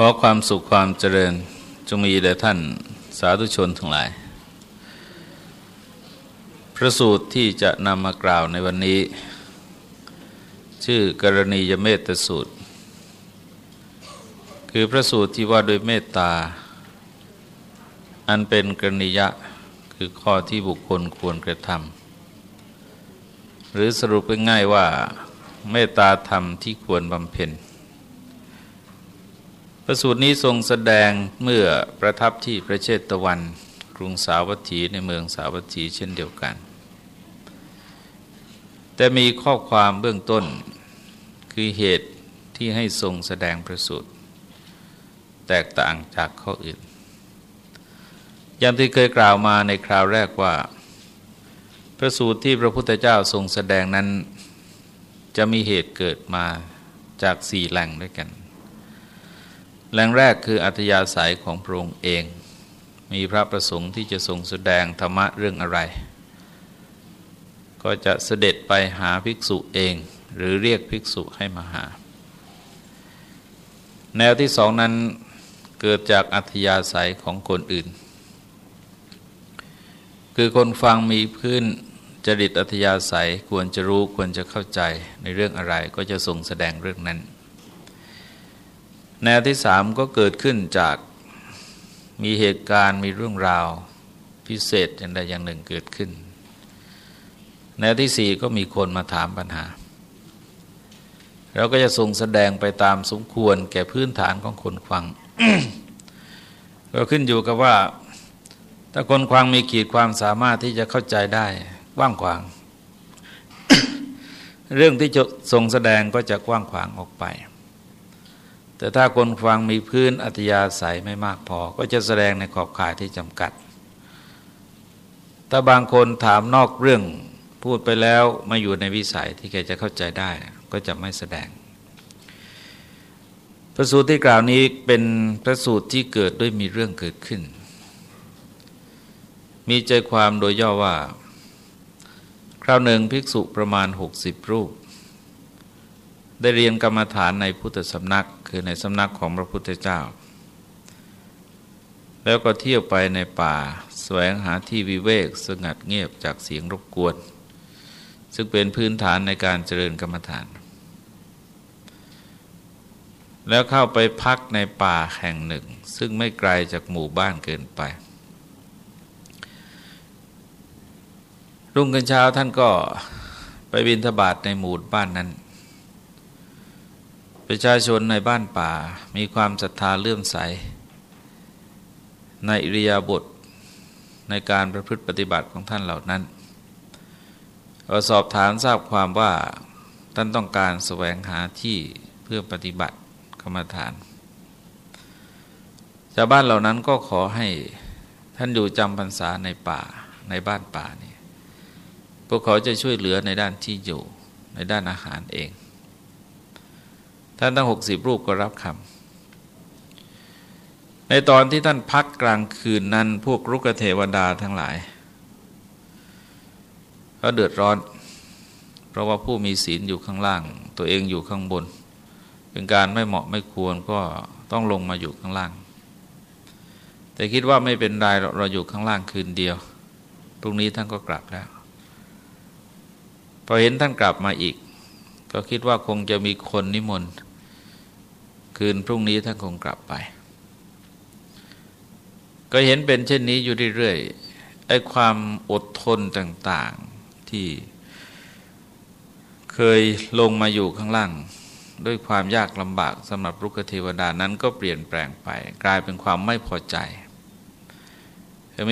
ขอความสุขความเจริญจงมีแด่ท่านสาธุชนทั้งหลาย พระสูตรที่จะนำมากล่าวในวันนี้ ชื่อกรณียเมตสูตร คือพระสูตรที่ว่าโดยเมตตา อันเป็นกรณียะคือข้อที่บุคคลควรกระทำหรือสรุปง่ายๆว่าเมตตาธรรมที่ควรบำเพ็ญ พระสูตรนี้ทรงแสดงเมื่อประทับที่พระเชตวัน กรุงสาวัตถีในเมืองสาวัตถีเช่นเดียวกัน แต่มีข้อความเบื้องต้นคือเหตุที่ให้ทรงแสดงพระสูตร แตกต่างจากข้ออื่น อย่างที่เคยกล่าวมาในคราวแรกว่า พระสูตรที่พระพุทธเจ้าทรงแสดงนั้น จะมีเหตุเกิดมาจากสี่แหล่งด้วยกัน แหล่งแรกคืออัธยาศัยของพระองค์เอง มีพระประสงค์ที่จะทรงแสดงธรรมะเรื่องอะไร ก็จะเสด็จไปหาภิกษุเอง หรือเรียกภิกษุให้มาหา แนวที่สองนั้นเกิดจากอัธยาศัยของคนอื่น คือคนฟังมีพื้นจริตอัธยาศัยควรจะรู้ควรจะเข้าใจในเรื่องอะไรก็จะทรงแสดงเรื่องนั้น แนวที่สามก็เกิดขึ้นจากมีเหตุการณ์มีเรื่องราวพิเศษอย่างใดอย่างหนึ่งเกิดขึ้น แนวที่สี่ก็มีคนมาถามปัญหาเราก็จะส่งแสดงไปตามสมควรแก่พื้นฐานของคนฟังก็ขึ้นอยู่กับว่า ถ้าคนฟังมีขีดความสามารถที่จะเข้าใจได้กว้างขวาง เรื่องที่จะส่งแสดงก็จะกว้างขวางออกไป แต่ถ้าคนฟังมีพื้นอัตยาศัยไม่มากพอ ก็จะแสดงในขอบข่ายที่จำกัด ถ้าบางคนถามนอกเรื่องพูดไปแล้วมาอยู่ในวิสัยที่แกจะเข้าใจได้ก็จะไม่แสดง พระสูตรที่กล่าวนี้เป็นพระสูตรที่เกิดด้วยมีเรื่องเกิดขึ้น มีใจความโดยย่อว่า คราวหนึ่งภิกษุประมาณ 60 รูป ได้เรียนกรรมฐานในพุทธสำนัก คือในสำนักของพระพุทธเจ้า แล้วก็เที่ยวไปในป่าแสวงหาที่วิเวกสงัดเงียบจากเสียงรบกวน ซึ่งเป็นพื้นฐานในการเจริญกรรมฐาน แล้วเข้าไปพักในป่าแห่งหนึ่ง ซึ่งไม่ไกลจากหมู่บ้านเกินไป รุ่งกันเช้าท่านก็ไปบินทบาทในหมู่บ้านนั้น ประชาชนในบ้านป่ามีความศรัทธาเลื่อมใส ในอิริยาบถในการประพฤติปฏิบัติของท่านเหล่านั้นเราสอบถามทราบความว่าท่านต้องการแสวงหาที่เพื่อปฏิบัติกรรมฐานชาวบ้านเหล่านั้นก็ขอให้ท่านอยู่จำพรรษาในป่าในบ้านป่านี่พวกเขาจะช่วยเหลือในด้านที่อยู่ในด้านอาหารเอง ท่านทั้งหกสิบรูปก็รับคำในตอนที่ท่านพักกลางคืนนั้น พวกรุกเทวดาทั้งหลาย ก็เดือดร้อน เพราะว่าผู้มีศีลอยู่ข้างล่าง ตัวเองอยู่ข้างบน เป็นการไม่เหมาะไม่ควรก็ต้องลงมาอยู่ข้างล่าง แต่คิดว่าไม่เป็นไรเราอยู่ข้างล่างคืนเดียวพรุ่งนี้ท่านก็กลับแล้วพอเห็นท่านกลับมาอีก ก็คิดว่าคงจะมีคนนิมนต์ คืนพรุ่งนี้ท่านคงกลับไป ก็เห็นเป็นเช่นนี้อยู่เรื่อยๆไอ้ความอดทนต่างๆที่เคยลงมาอยู่ข้างล่าง ด้วยความยากลำบากสำหรับรุกเทวดานั้นก็เปลี่ยนแปลงไป กลายเป็นความไม่พอใจ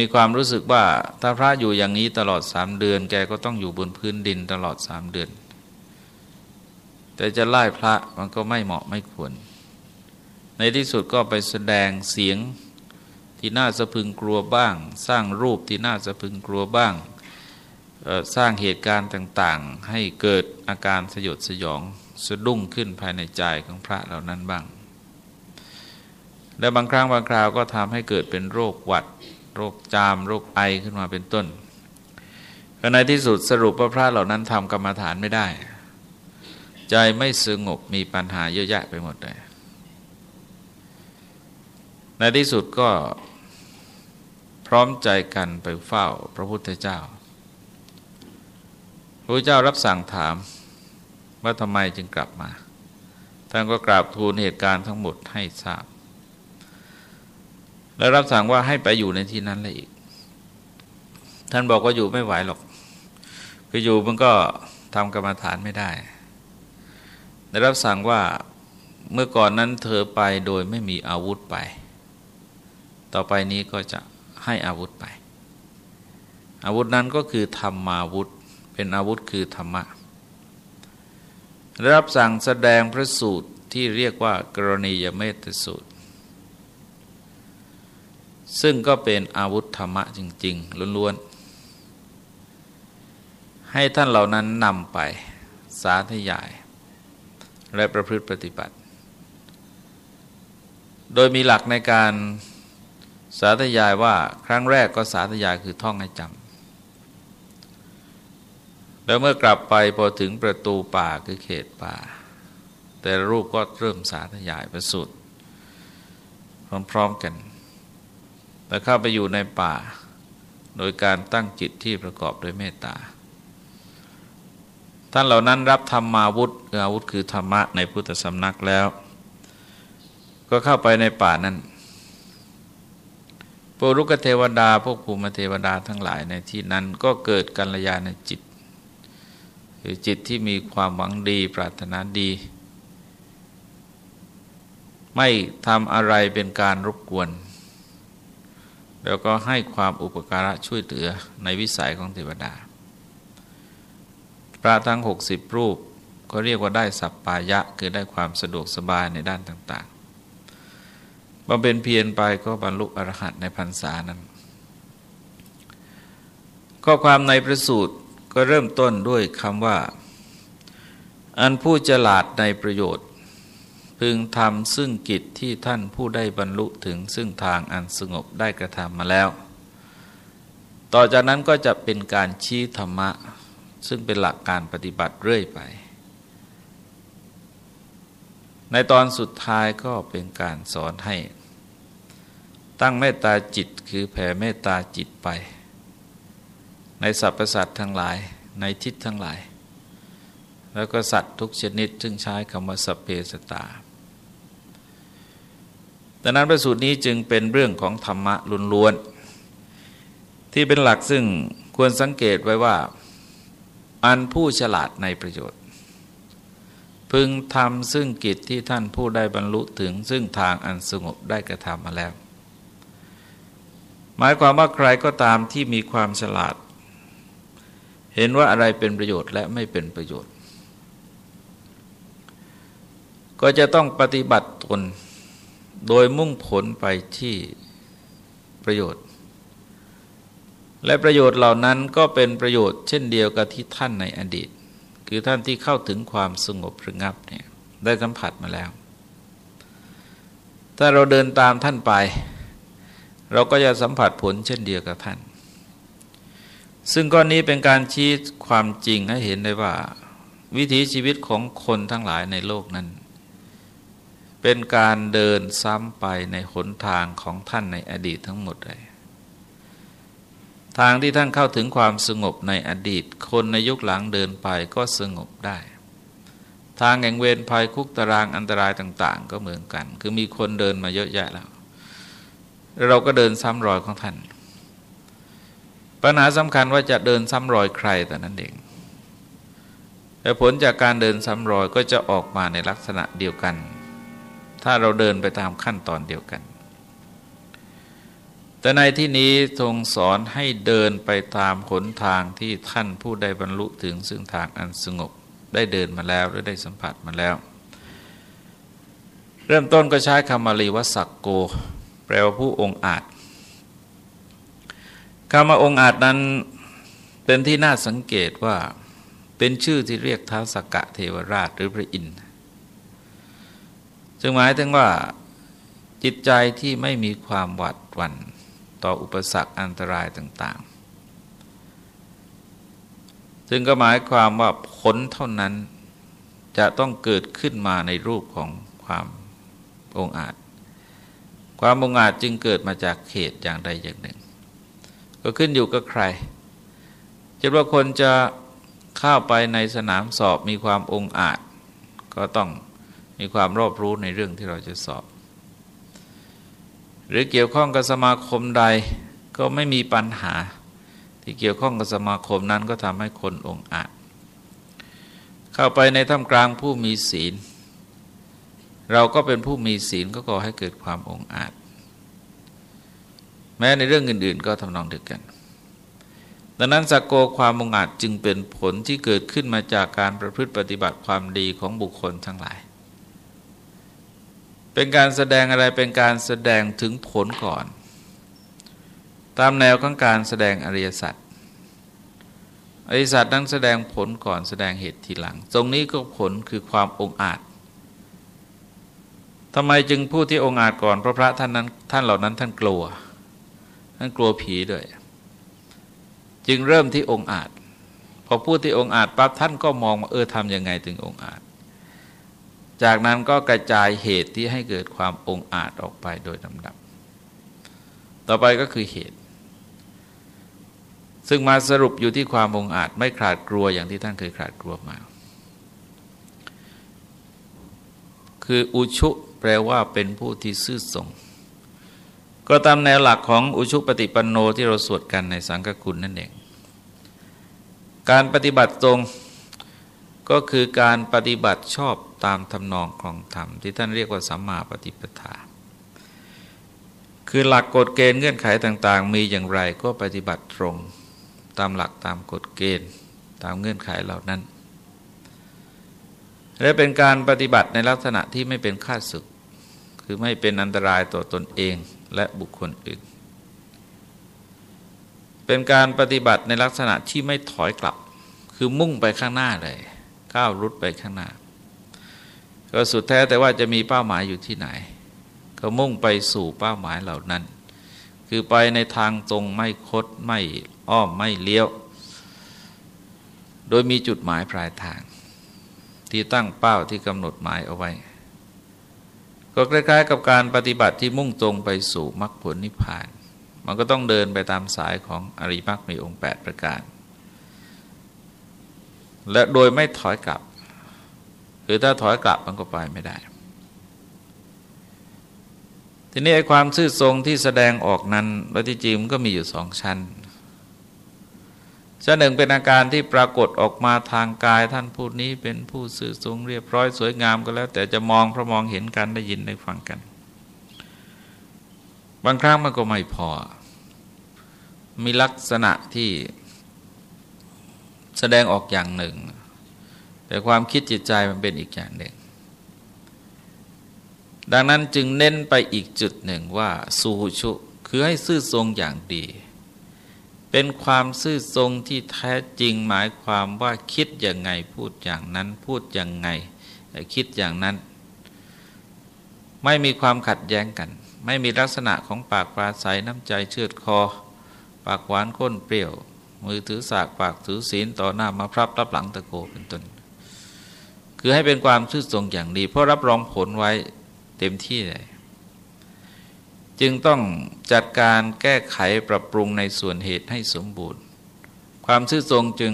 มีความรู้สึกว่าถ้าพระอยู่อย่างนี้ตลอดสามเดือน แกก็ต้องอยู่บนพื้นดินตลอดสามเดือน แต่จะไล่พระมันก็ไม่เหมาะไม่ควร ในที่สุดก็ไปแสดงเสียงที่น่าสะพึงกลัวบ้าง สร้างรูปที่น่าสะพึงกลัวบ้าง สร้างเหตุการณ์ต่างๆ ให้เกิดอาการสยดสยองสะดุ้งขึ้นภายในใจของพระเหล่านั้นบ้าง และบางครั้งบางคราวก็ทำให้เกิดเป็นโรคหวัด โรคจาม โรคไอขึ้นมาเป็นต้นในที่สุดสรุปว่าพระเหล่านั้นทำกรรมฐานไม่ได้ ใจไม่สงบมีปัญหาเยอะแยะไปหมดเลย ในที่สุดก็พร้อมใจกันไปเฝ้าพระพุทธเจ้า พระพุทธเจ้ารับสั่งถามว่าทำไมจึงกลับมา ท่านก็กราบทูลเหตุการณ์ทั้งหมดให้ทราบ แล้วรับสั่งว่าให้ไปอยู่ในที่นั้นเลยอีก ท่านบอกว่าอยู่ไม่ไหวหรอก คืออยู่มันก็ทำกรรมฐานไม่ได้ ได้รับสั่งว่าเมื่อก่อนนั้นเธอไปโดยไม่มีอาวุธไป ต่อไปนี้ก็จะให้อาวุธไป อาวุธนั้นก็คือธรรมาวุธ เป็นอาวุธคือธรรมะ รับสั่งแสดงพระสูตรที่เรียกว่ากรณียเมตสูตร ซึ่งก็เป็นอาวุธธรรมะจริง ๆล้วนๆ ให้ท่านเหล่านั้นนำไปสาธยาย และประพฤติปฏิบัติ โดยมีหลักในการ สาธยายว่าครั้งแรกก็สาธยายคือท่องให้จำแล้วเมื่อกลับไปพอถึงประตูป่าคือเขตป่า แต่รูปก็เริ่มสาธยายประสุดพร้อมๆกัน แต่เข้าไปอยู่ในป่า โดยการตั้งจิตที่ประกอบด้วยเมตตาท่านเหล่านั้นรับธรรมาวุธอาวุธคือธรรมะในพุทธสำนักแล้ว ก็เข้าไปในป่านั้น พวกรุกเทวดา พวกภูมิเทวดาทั้งหลายในที่นั้นก็เกิดกัลยาณจิต คือจิตที่มีความหวังดีปรารถนาดี ไม่ทำอะไรเป็นการรบกวน แล้วก็ให้ความอุปการะช่วยเหลือในวิสัยของเทวดา พระทั้งหกสิบรูปก็เรียกว่าได้สัปปายะ คือได้ความสะดวกสบายในด้านต่าง บำเพ็ญเพียรไปก็บรรลุอรหัตในพรรษานั้น ข้อความในประสูตรก็เริ่มต้นด้วยคำว่า อันผู้ฉลาดในประโยชน์ พึงทำซึ่งกิจที่ท่านผู้ได้บรรลุถึงซึ่งทางอันสงบได้กระทำมาแล้ว ต่อจากนั้นก็จะเป็นการชี้ธรรมะ ซึ่งเป็นหลักการปฏิบัติเรื่อยไป ในตอนสุดท้ายก็เป็นการสอนให้ ตั้งเมตตาจิตคือแผ่เมตตาจิตไป ในสรรพสัตว์ทั้งหลายในทิศทั้งหลาย แล้วก็สัตว์ทุกชนิดซึ่งใช้คำว่าสเพสตาดังนั้นประสูตรนี้จึงเป็นเรื่องของธรรมะล้วนๆที่เป็นหลักซึ่งควรสังเกตไว้ว่า อันผู้ฉลาดในประโยชน์ พึงทำซึ่งกิจที่ท่านผู้ได้บรรลุถึงซึ่งทางอันสงบได้กระทำมาแล้ว หมายความว่าใครก็ตามที่มีความฉลาด เห็นว่าอะไรเป็นประโยชน์และไม่เป็นประโยชน์ ก็จะต้องปฏิบัติตนโดยมุ่งผลไปที่ประโยชน์ และประโยชน์เหล่านั้นก็เป็นประโยชน์เช่นเดียวกับที่ท่านในอดีต คือท่านที่เข้าถึงความสงบระงับเนี่ยได้สัมผัสมาแล้ว ถ้าเราเดินตามท่านไป เราก็จะสัมผัสผลเช่นเดียวกับท่าน ซึ่งก้อนนี้เป็นการชี้ความจริงให้เห็นได้ว่า วิถีชีวิตของคนทั้งหลายในโลกนั้น เป็นการเดินซ้ำไปในหนทางของท่านในอดีตทั้งหมดเลย ทางที่ท่านเข้าถึงความสงบในอดีต คนในยุคหลังเดินไปก็สงบได้ ทางแห่งเวรภัยคุกตารางอันตรายต่าง ๆ ก็เหมือนกัน คือมีคนเดินมาเยอะแยะแล้ว เราก็เดินซ้ำรอยของท่าน ปัญหาสำคัญว่าจะเดินซ้ำรอยใครแต่นั้นเองแต่ผลจากการเดินซ้ำรอยก็จะออกมาในลักษณะเดียวกัน ถ้าเราเดินไปตามขั้นตอนเดียวกัน แต่ในที่นี้ทรงสอนให้เดินไปตามขนทางที่ท่านผู้ได้บรรลุถึงซึ่งทางอันสงบได้เดินมาแล้วหรือได้สัมผัสมาแล้ว เริ่มต้นก็ใช้คำมาลีวสักโก แปลว่าผู้องค์อาจคำว่าองค์อาจนั้นเป็นที่น่าสังเกตว่าเป็นชื่อที่เรียกท้าวสกกะเทวราชหรือพระอินทร์จึงหมายถึงว่าจิตใจที่ไม่มีความหวาดหวั่น ต่ออุปสรรคอันตรายต่างๆ ซึ่งก็หมายความว่าผลเท่านั้นจะต้องเกิดขึ้นมาในรูปของความองอาจ ความองอาจจึงเกิดมาจากเหตุอย่างใดอย่างหนึ่ง ก็ขึ้นอยู่กับใครจะว่าคนจะเข้าไปในสนามสอบมีความองอาจ ก็ต้องมีความรอบรู้ในเรื่องที่เราจะสอบ หรือเกี่ยวข้องกับสมาคมใดก็ไม่มีปัญหา ที่เกี่ยวข้องกับสมาคมนั้นก็ทำให้คนองอาจเข้าไปในท่ามกลางผู้มีศีล เราก็เป็นผู้มีศีลก็ก่อให้เกิดความองอาจ แม้ในเรื่องอื่น ๆ ก็ทำนองเดียวกัน ดังนั้นสกโกความมงอาจจึงเป็นผลที่เกิดขึ้นมาจากการประพฤติปฏิบัติความดีของบุคคลทั้งหลาย เป็นการแสดงอะไรเป็นการแสดงถึงผลก่อน ตามแนวของการแสดงอริยสัจอริยสัจนั้นแสดงผลก่อนแสดงเหตุทีหลัง ตรงนี้ก็ผลคือความองอาจทำไมจึงพูดที่องอาจก่อนเพราะพระท่านนั้นท่านเหล่านั้นท่านกลัว ท่านกลัวผีด้วย จึงเริ่มที่องอาจ พอพูดที่องอาจปั๊บท่านก็มองว่าเออทำยังไงถึงองอาจ จากนั้นก็กระจายเหตุที่ให้เกิดความองอาจออกไปโดยลำดับ ต่อไปก็คือเหตุ ซึ่งมาสรุปอยู่ที่ความองอาจไม่ขาดกลัวอย่างที่ท่านเคยขาดกลัวมา คืออุชุแปลว่าเป็นผู้ที่ซื่อตรงก็ตามแนวหลักของอุชุปฏิปันโนที่เราสวดกันในสังฆคุณนั่นเอง การปฏิบัติตรงก็คือการปฏิบัติชอบ ตามทำนองของธรรมที่ท่านเรียกว่าสัมมาปฏิปทา คือหลักกฎเกณฑ์เงื่อนไขต่าง ๆ มีอย่างไรก็ปฏิบัติตรง ตามหลักตามกฎเกณฑ์ตามเงื่อนไขเหล่านั้น และเป็นการปฏิบัติในลักษณะที่ไม่เป็นข้าศึก คือไม่เป็นอันตรายต่อตนเองและบุคคลอื่น เป็นการปฏิบัติในลักษณะที่ไม่ถอยกลับ คือมุ่งไปข้างหน้าเลย ก้าวรุดไปข้างหน้า ก็สุดแท้แต่ว่าจะมีเป้าหมายอยู่ที่ไหน ก็มุ่งไปสู่เป้าหมายเหล่านั้น คือไปในทางตรงไม่คดไม่อ้อมไม่เลี้ยว โดยมีจุดหมายปลายทาง ที่ตั้งเป้าที่กำหนดหมายเอาไว้ ก็คล้ายๆกับการปฏิบัติที่มุ่งตรงไปสู่มรรคผลนิพพาน มันก็ต้องเดินไปตามสายของอริมักมีองค์ 8 ประการ และโดยไม่ถอยกลับ คือถ้าถอยกลับมันก็ไปไม่ได้ ทีนี้ไอ้ความซื่อทรงที่แสดงออกนั้นและที่จริงมันก็มีอยู่สองชั้น ชั้นหนึ่งเป็นอาการที่ปรากฏออกมาทางกายท่านผู้นี้เป็นผู้สื่อทรงเรียบร้อยสวยงามก็แล้ว แต่จะมองเพราะมองเห็นกันได้ยินได้ฟังกัน บางครั้งมันก็ไม่พอ มีลักษณะที่แสดงออกอย่างหนึ่ง แต่ความคิดจิตใจมันเป็นอีกอย่างหนึ่ง ดังนั้นจึงเน้นไปอีกจุดหนึ่งว่าสูชุคือให้ซื่อทรงอย่างดี เป็นความซื่อทรงที่แท้จริงหมายความว่าคิดอย่างไงพูดอย่างนั้นพูดอย่างไงคิดอย่างนั้น ไม่มีความขัดแย้งกัน ไม่มีลักษณะของปากปราศัยน้ำใจเชือดคอ ปากหวานข้นเปรี้ยว มือถือสากปากถือศีลต่อหน้ามาพรับรับหลังตะโกเป็นต้น คือให้เป็นความซื่อตรงอย่างดี เพราะรับรองผลไว้เต็มที่เลยจึงต้องจัดการแก้ไขปรับปรุงในส่วนเหตุให้สมบูรณ์ ความซื่อตรงจึง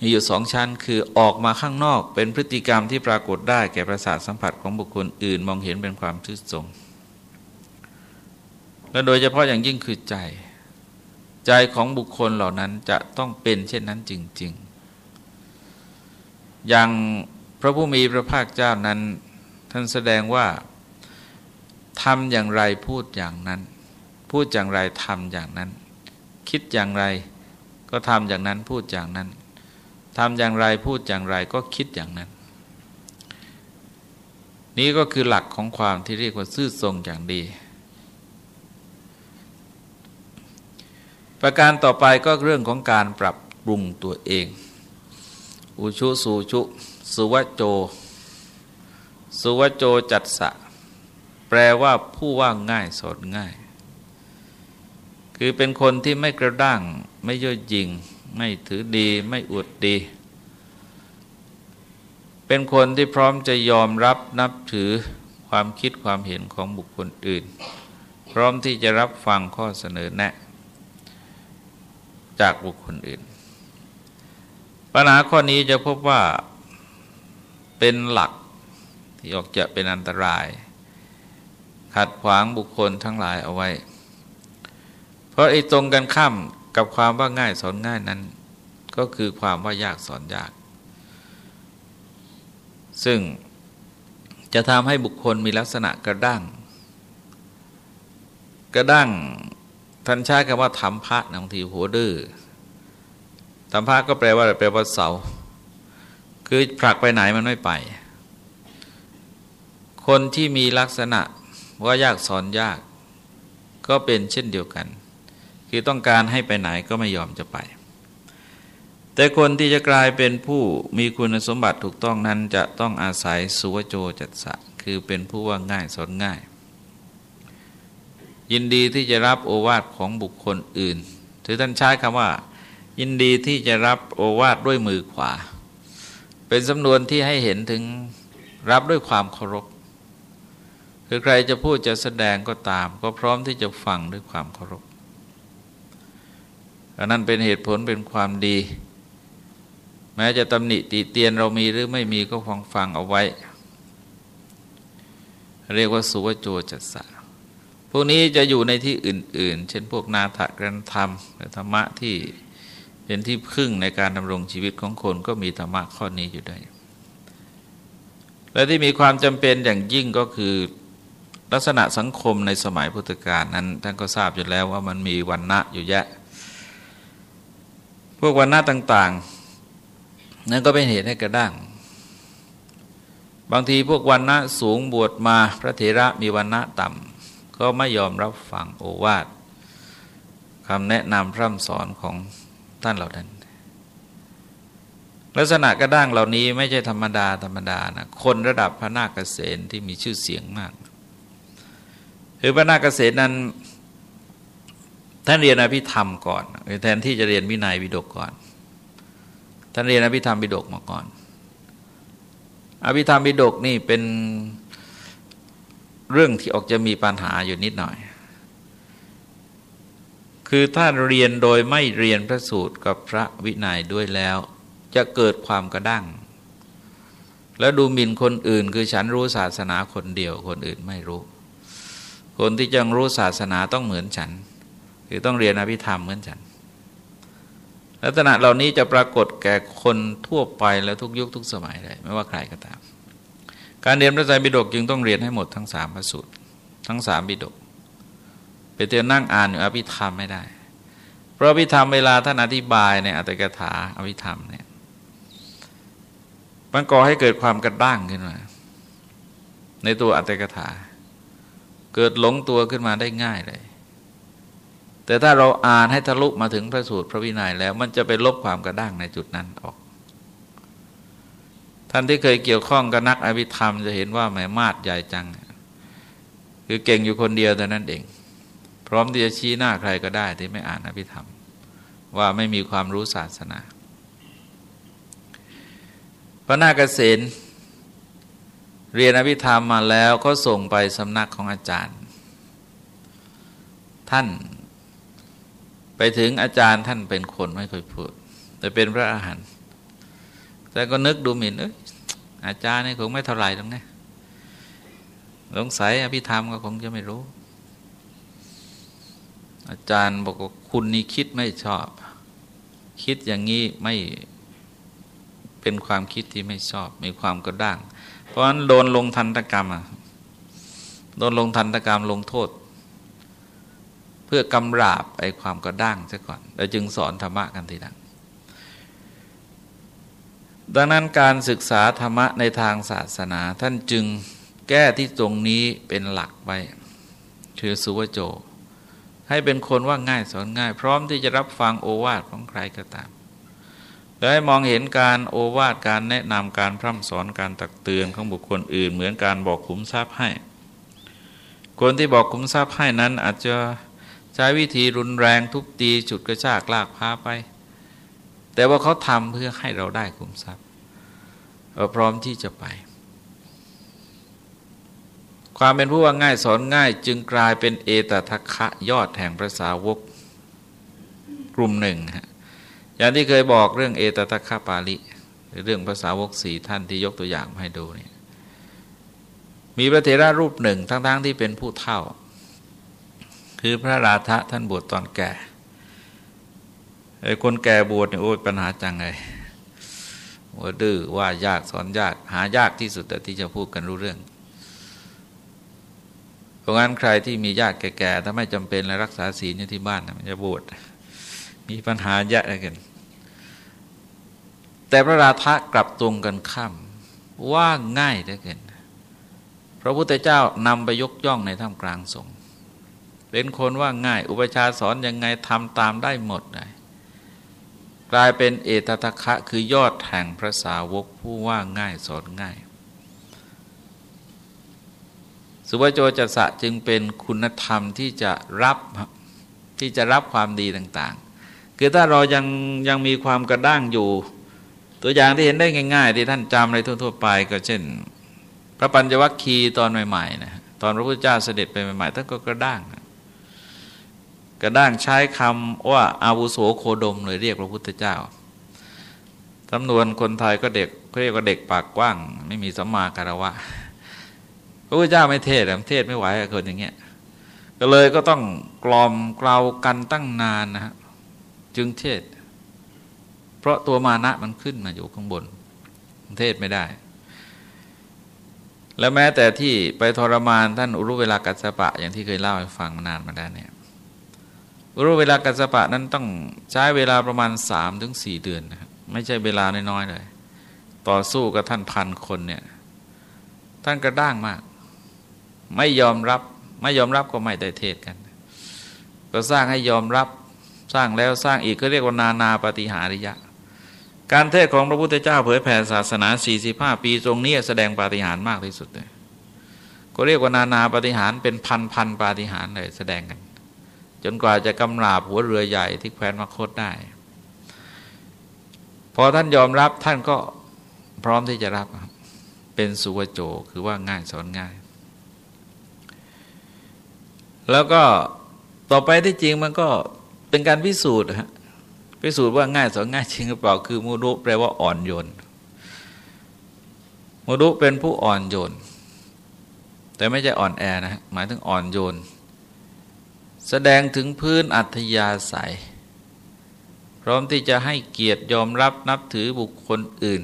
มีอยู่สองชั้น คือออกมาข้างนอกเป็นพฤติกรรมที่ปรากฏได้แก่ประสาทสัมผัสของบุคคลอื่น มองเห็นเป็นความซื่อตรงและโดยเฉพาะอย่างยิ่งคือใจ ใจของบุคคลเหล่านั้นจะต้องเป็นเช่นนั้นจริง อย่างพระผู้มีพระภาคเจ้านั้น ท่านแสดงว่าทำอย่างไรพูดอย่างนั้น พูดอย่างไรทำอย่างนั้น คิดอย่างไรก็ทำอย่างนั้นพูดอย่างนั้นทำอย่างไรพูดอย่างไรก็คิดอย่างนั้น นี้ก็คือหลักของความที่เรียกว่าซื่อทรงอย่างดี ประการต่อไปก็เรื่องของการปรับปรุงตัวเอง อุชุสูชุ สุวโจ สุวโจจัตสะ แปลว่าผู้ว่าง่ายสอนง่าย คือเป็นคนที่ไม่กระด้าง ไม่ย่อหยิ่ง ไม่ถือดีไม่อวดดี เป็นคนที่พร้อมจะยอมรับนับถือความคิดความเห็นของบุคคลอื่น พร้อมที่จะรับฟังข้อเสนอแนะ จากบุคคลอื่น ปัญหาข้อนี้จะพบว่าเป็นหลักที่ออกจะเป็นอันตราย ขัดขวางบุคคลทั้งหลายเอาไว้ เพราะไอ้ตรงกันข้ามกับความว่าง่ายสอนง่ายนั้น ก็คือความว่ายากสอนยาก ซึ่งจะทำให้บุคคลมีลักษณะกระด้าง กระด้างท่านใช้คำว่าทำพระบางทีหัวดื้อ ทำพระก็แปลว่าแปลว่าเสา คือผลักไปไหนมันไม่ไป คนที่มีลักษณะว่ายากสอนยาก ก็เป็นเช่นเดียวกัน คือต้องการให้ไปไหนก็ไม่ยอมจะไป แต่คนที่จะกลายเป็นผู้มีคุณสมบัติถูกต้องนั้นจะต้องอาศัยสุวโจจัตสะ คือเป็นผู้ว่าง่ายสอนง่าย ยินดีที่จะรับโอวาทของบุคคลอื่นถือท่านใช้คำว่า ยินดีที่จะรับโอวาทด้วยมือขวา เป็นสำนวนที่ให้เห็นถึงรับด้วยความเคารพ คือใครจะพูดจะแสดงก็ตาม ก็พร้อมที่จะฟังด้วยความเคารพอันนั้นเป็นเหตุผลเป็นความดี แม้จะตำหนิติเตียนเรามีหรือไม่มีก็ฟังฟังเอาไว้ เรียกว่าสุวโจจัสสะพวกนี้จะอยู่ในที่อื่น ๆ เช่นพวกนาถกรรธรรมหรือธรรมะที่ เป็นที่พึ่งในการดำรงชีวิตของคนก็มีธรรมะข้อนี้อยู่ได้ และที่มีความจำเป็นอย่างยิ่งก็คือลักษณะสังคมในสมัยพุทธกาลนั้นท่านก็ทราบอยู่แล้วว่ามันมีวันณะอยู่แยะ พวกวันณะต่าง ๆ นั่นก็เป็นเหตุให้กระด้าง บางทีพวกวันณะสูงบวชมาพระเถระมีวันณะต่ำก็ไม่ยอมรับฟังโอวาทคำแนะนำพร่ำสอนของ ท่านเหล่านั้น ลักษณะกระด้างเหล่านี้ไม่ใช่ธรรมดาธรรมดานะคนระดับพระนาคเกษนที่มีชื่อเสียงมากคือพระนาคเกษนนั้นท่านเรียนอภิธรรมก่อนแทนที่จะเรียนวินัยวิดกก่อน ท่านเรียนอภิธรรมวิดกมาก่อน อภิธรรมวิดกนี่เป็นเรื่องที่ออกจะมีปัญหาอยู่นิดหน่อย คือถ้าเรียนโดยไม่เรียนพระสูตรกับพระวินัยด้วยแล้ว จะเกิดความกระด้าง แล้วดูหมิ่นคนอื่น คือฉันรู้ศาสนาคนเดียว คนอื่นไม่รู้ คนที่จะรู้ศาสนาต้องเหมือนฉัน คือต้องเรียนอภิธรรมเหมือนฉัน ลักษณะเหล่านี้จะปรากฏแก่คนทั่วไปและทุกยุคทุกสมัยเลยไม่ว่าใครก็ตาม การเรียนพระไตรปิฎกจึงต้องเรียนให้หมดทั้งสามพระสูตรทั้งสามปิฎก ไปเตียนั่งอ่านอยู่อภิธรรมไม่ได้ เพราะอภิธรรมเวลาท่านอธิบายในอัตถกถาอภิธรรมเนี่ยมันก่อให้เกิดความกระด้างขึ้นมา ในตัวอัตถกถา เกิดหลงตัวขึ้นมาได้ง่ายเลย แต่ถ้าเราอ่านให้ทะลุมาถึงพระสูตรพระวินัยแล้ว มันจะไปลบความกระด้างในจุดนั้นออก ท่านที่เคยเกี่ยวข้องกับนักอภิธรรมจะเห็นว่าแหมมาดใหญ่จัง คือเก่งอยู่คนเดียวแต่นั้นเอง ร้อมที่จะชี้หน้าใครก็ได้ที่ไม่อ่านอภิธรรม ว่าไม่มีความรู้ศาสนาพระนาคเษนเรียนอภิธรรมมาแล้วก็ส่งไปสำนักของอาจารย์ ท่านไปถึงอาจารย์ท่านเป็นคนไม่เคยพูด แต่เป็นพระอาหารแต่ก็นึกดูหมิ่นเอ้ยอาจารย์นี่คงไม่เท่าไหร่ตรงนี้สงสัยอภิธรรมก็คงจะไม่รู้ อาจารย์บอกว่าคุณนี่คิดไม่ชอบ คิดอย่างนี้ไม่เป็นความคิดที่ไม่ชอบ มีความกระด้าง เพราะฉะนั้นโดนลงทันตกรรมอะโดนลงทันตกรรมลงโทษ เพื่อกำราบไอ้ความกระด้างซะก่อนแล้วจึงสอนธรรมะกันทีหลังดังนั้นการศึกษาธรรมะในทางศาสนา ท่านจึงแก้ที่ตรงนี้เป็นหลักไปคือสุวโจ ให้เป็นคนว่าง่ายสอนง่าย พร้อมที่จะรับฟังโอวาทของใครก็ตามและให้มองเห็นการโอวาทการแนะนำการพร่ำสอนการตักเตือนของบุคคลอื่น เหมือนการบอกขุมทรัพย์ให้ คนที่บอกขุมทรัพย์ให้นั้นอาจจะใช้วิธีรุนแรงทุบตีจุดกระชากลากพาไป แต่ว่าเขาทำเพื่อให้เราได้ขุมทรัพย์เราพร้อมที่จะไป ความเป็นผู้ว่าง่ายสอนง่าย จึงกลายเป็นเอตทัคคะยอดแห่งพระสาวกกลุ่มหนึ่งฮะอย่างที่เคยบอกเรื่องเอตทัคคะปาลิเรื่องภาษาวกสี่ท่านที่ยกตัวอย่างให้ดูเนี่ยมีพระเถระรูปหนึ่งทั้งๆทที่เป็นผู้เท่า คือพระราธะท่านบวชตอนแก่ไอ้คนแก่บวชเนี่ยโอ้ยปัญหาจังเลยว่าดื้อว่ายากสอนยากหายากที่สุดแต่ที่จะพูดกันรู้เรื่อง เพราะงั้นใครที่มีญาติแก่ๆถ้าไม่จำเป็นและรักษาศีลอยู่ที่บ้านมันจะบวชมีปัญหาเยอะเลยกัน แต่พระราธะกลับตรงกันข้ามว่าง่ายเหลือเกินพระพุทธเจ้านำไปยกย่องในท่ามกลางสงฆ์เป็นคนว่าง่าย อุปชาสอนยังไงทำตามได้หมดเลยกลายเป็นเอตตะคะคือยอดแห่งพระสาวกผู้ว่าง่ายสอนง่าย สุวโจจัสะจึงเป็นคุณธรรมที่จะรับที่จะรับความดีต่างๆ คือถ้าเรายังยังมีความกระด้างอยู่ ตัวอย่างที่เห็นได้ง่าย ๆ ที่ท่านจำอะไรทั่ว ๆ ไป ก็เช่น พระปัญจวัคคีย์ตอนใหม่ๆนะตอนพระพุทธเจ้าเสด็จไปใหม่ๆท่านก็กระด้างกระด้างใช้คำว่าอาวุโสโคดมเลยเรียกพระพุทธเจ้าจำนวนคนไทยก็เด็กเรียกว่าเด็กปากกว้าง ไม่มีสัมมาการวะ ระพุทธเจ้าไม่เทศเทศไม่ไหวคนอย่างเงี้ยก็เลยก็ต้องกลอมกล่าวกันตั้งนานนะฮะจึงเทศ เพราะตัวมานะมันขึ้นมาอยู่ข้างบน เทศไม่ได้ แล้วแม้แต่ที่ไปทรมานท่านอุรุเวลากัสปะ อย่างที่เคยเล่าให้ฟังมานานมาแล้วเนี่ยอรู้เวลากัสปะนั้นต้องใช้เวลาประมาณสามถึงสี่เดือนนะครับไม่ใช่เวลาน้อยๆเลย ต่อสู้กับท่านพันคนเนี่ย ท่านกระด้างมาก ไม่ยอมรับ ไม่ยอมรับก็ไม่ได้เทศกัน ก็สร้างให้ยอมรับสร้างแล้วสร้างอีกก็เรียกว่านานาปฏิหาริยะ การเทศของพระพุทธเจ้าเผยแผ่ศาสนา 45 ปีตรงนี้แสดงปาฏิหาริย์มากที่สุดเลยก็เรียกว่านานาปฏิหารเป็นพันพันปาฏิหาริย์เลยแสดงกัน จนกว่าจะกำราบหัวเรือใหญ่ที่แคว้นมคตได้ พอท่านยอมรับท่านก็พร้อมที่จะรับ เป็นสุวโจคือว่าง่ายสอนง่าย แล้วก็ต่อไปที่จริงมันก็เป็นการพิสูจน์ฮะพิสูจน์ว่าง่ายสอนง่ายจริงหรือเปล่าคือมุรุแปลว่าอ่อนโยนมุรุเป็นผู้อ่อนโยน แต่ไม่ใช่อ่อนแอนะ หมายถึงอ่อนโยน แสดงถึงพื้นอัธยาศัย พร้อมที่จะให้เกียรติยอมรับนับถือบุคคลอื่น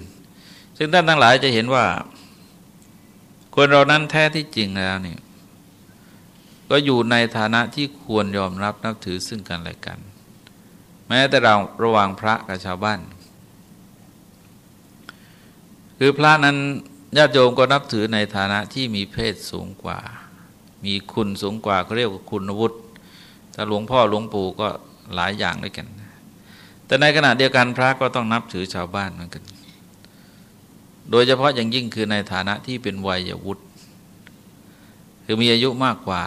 ซึ่งท่านทั้งหลายจะเห็นว่า คนเรานั้นแท้ที่จริงแล้วนี่ ก็อยู่ในฐานะที่ควรยอมรับนับถือซึ่งกันและกัน แม้แต่เราระหว่างพระกับชาวบ้าน คือพระนั้นญาติโยมก็นับถือในฐานะที่มีเพศสูงกว่า มีคุณสูงกว่าเขาเรียกว่าคุณวุฒิถ้าหลวงพ่อหลวงปู่ก็หลายอย่างด้วยกัน แต่ในขณะเดียวกันพระก็ต้องนับถือชาวบ้านเหมือนกัน โดยเฉพาะอย่างยิ่งคือในฐานะที่เป็นวัยวุฒิคือมีอายุมากกว่า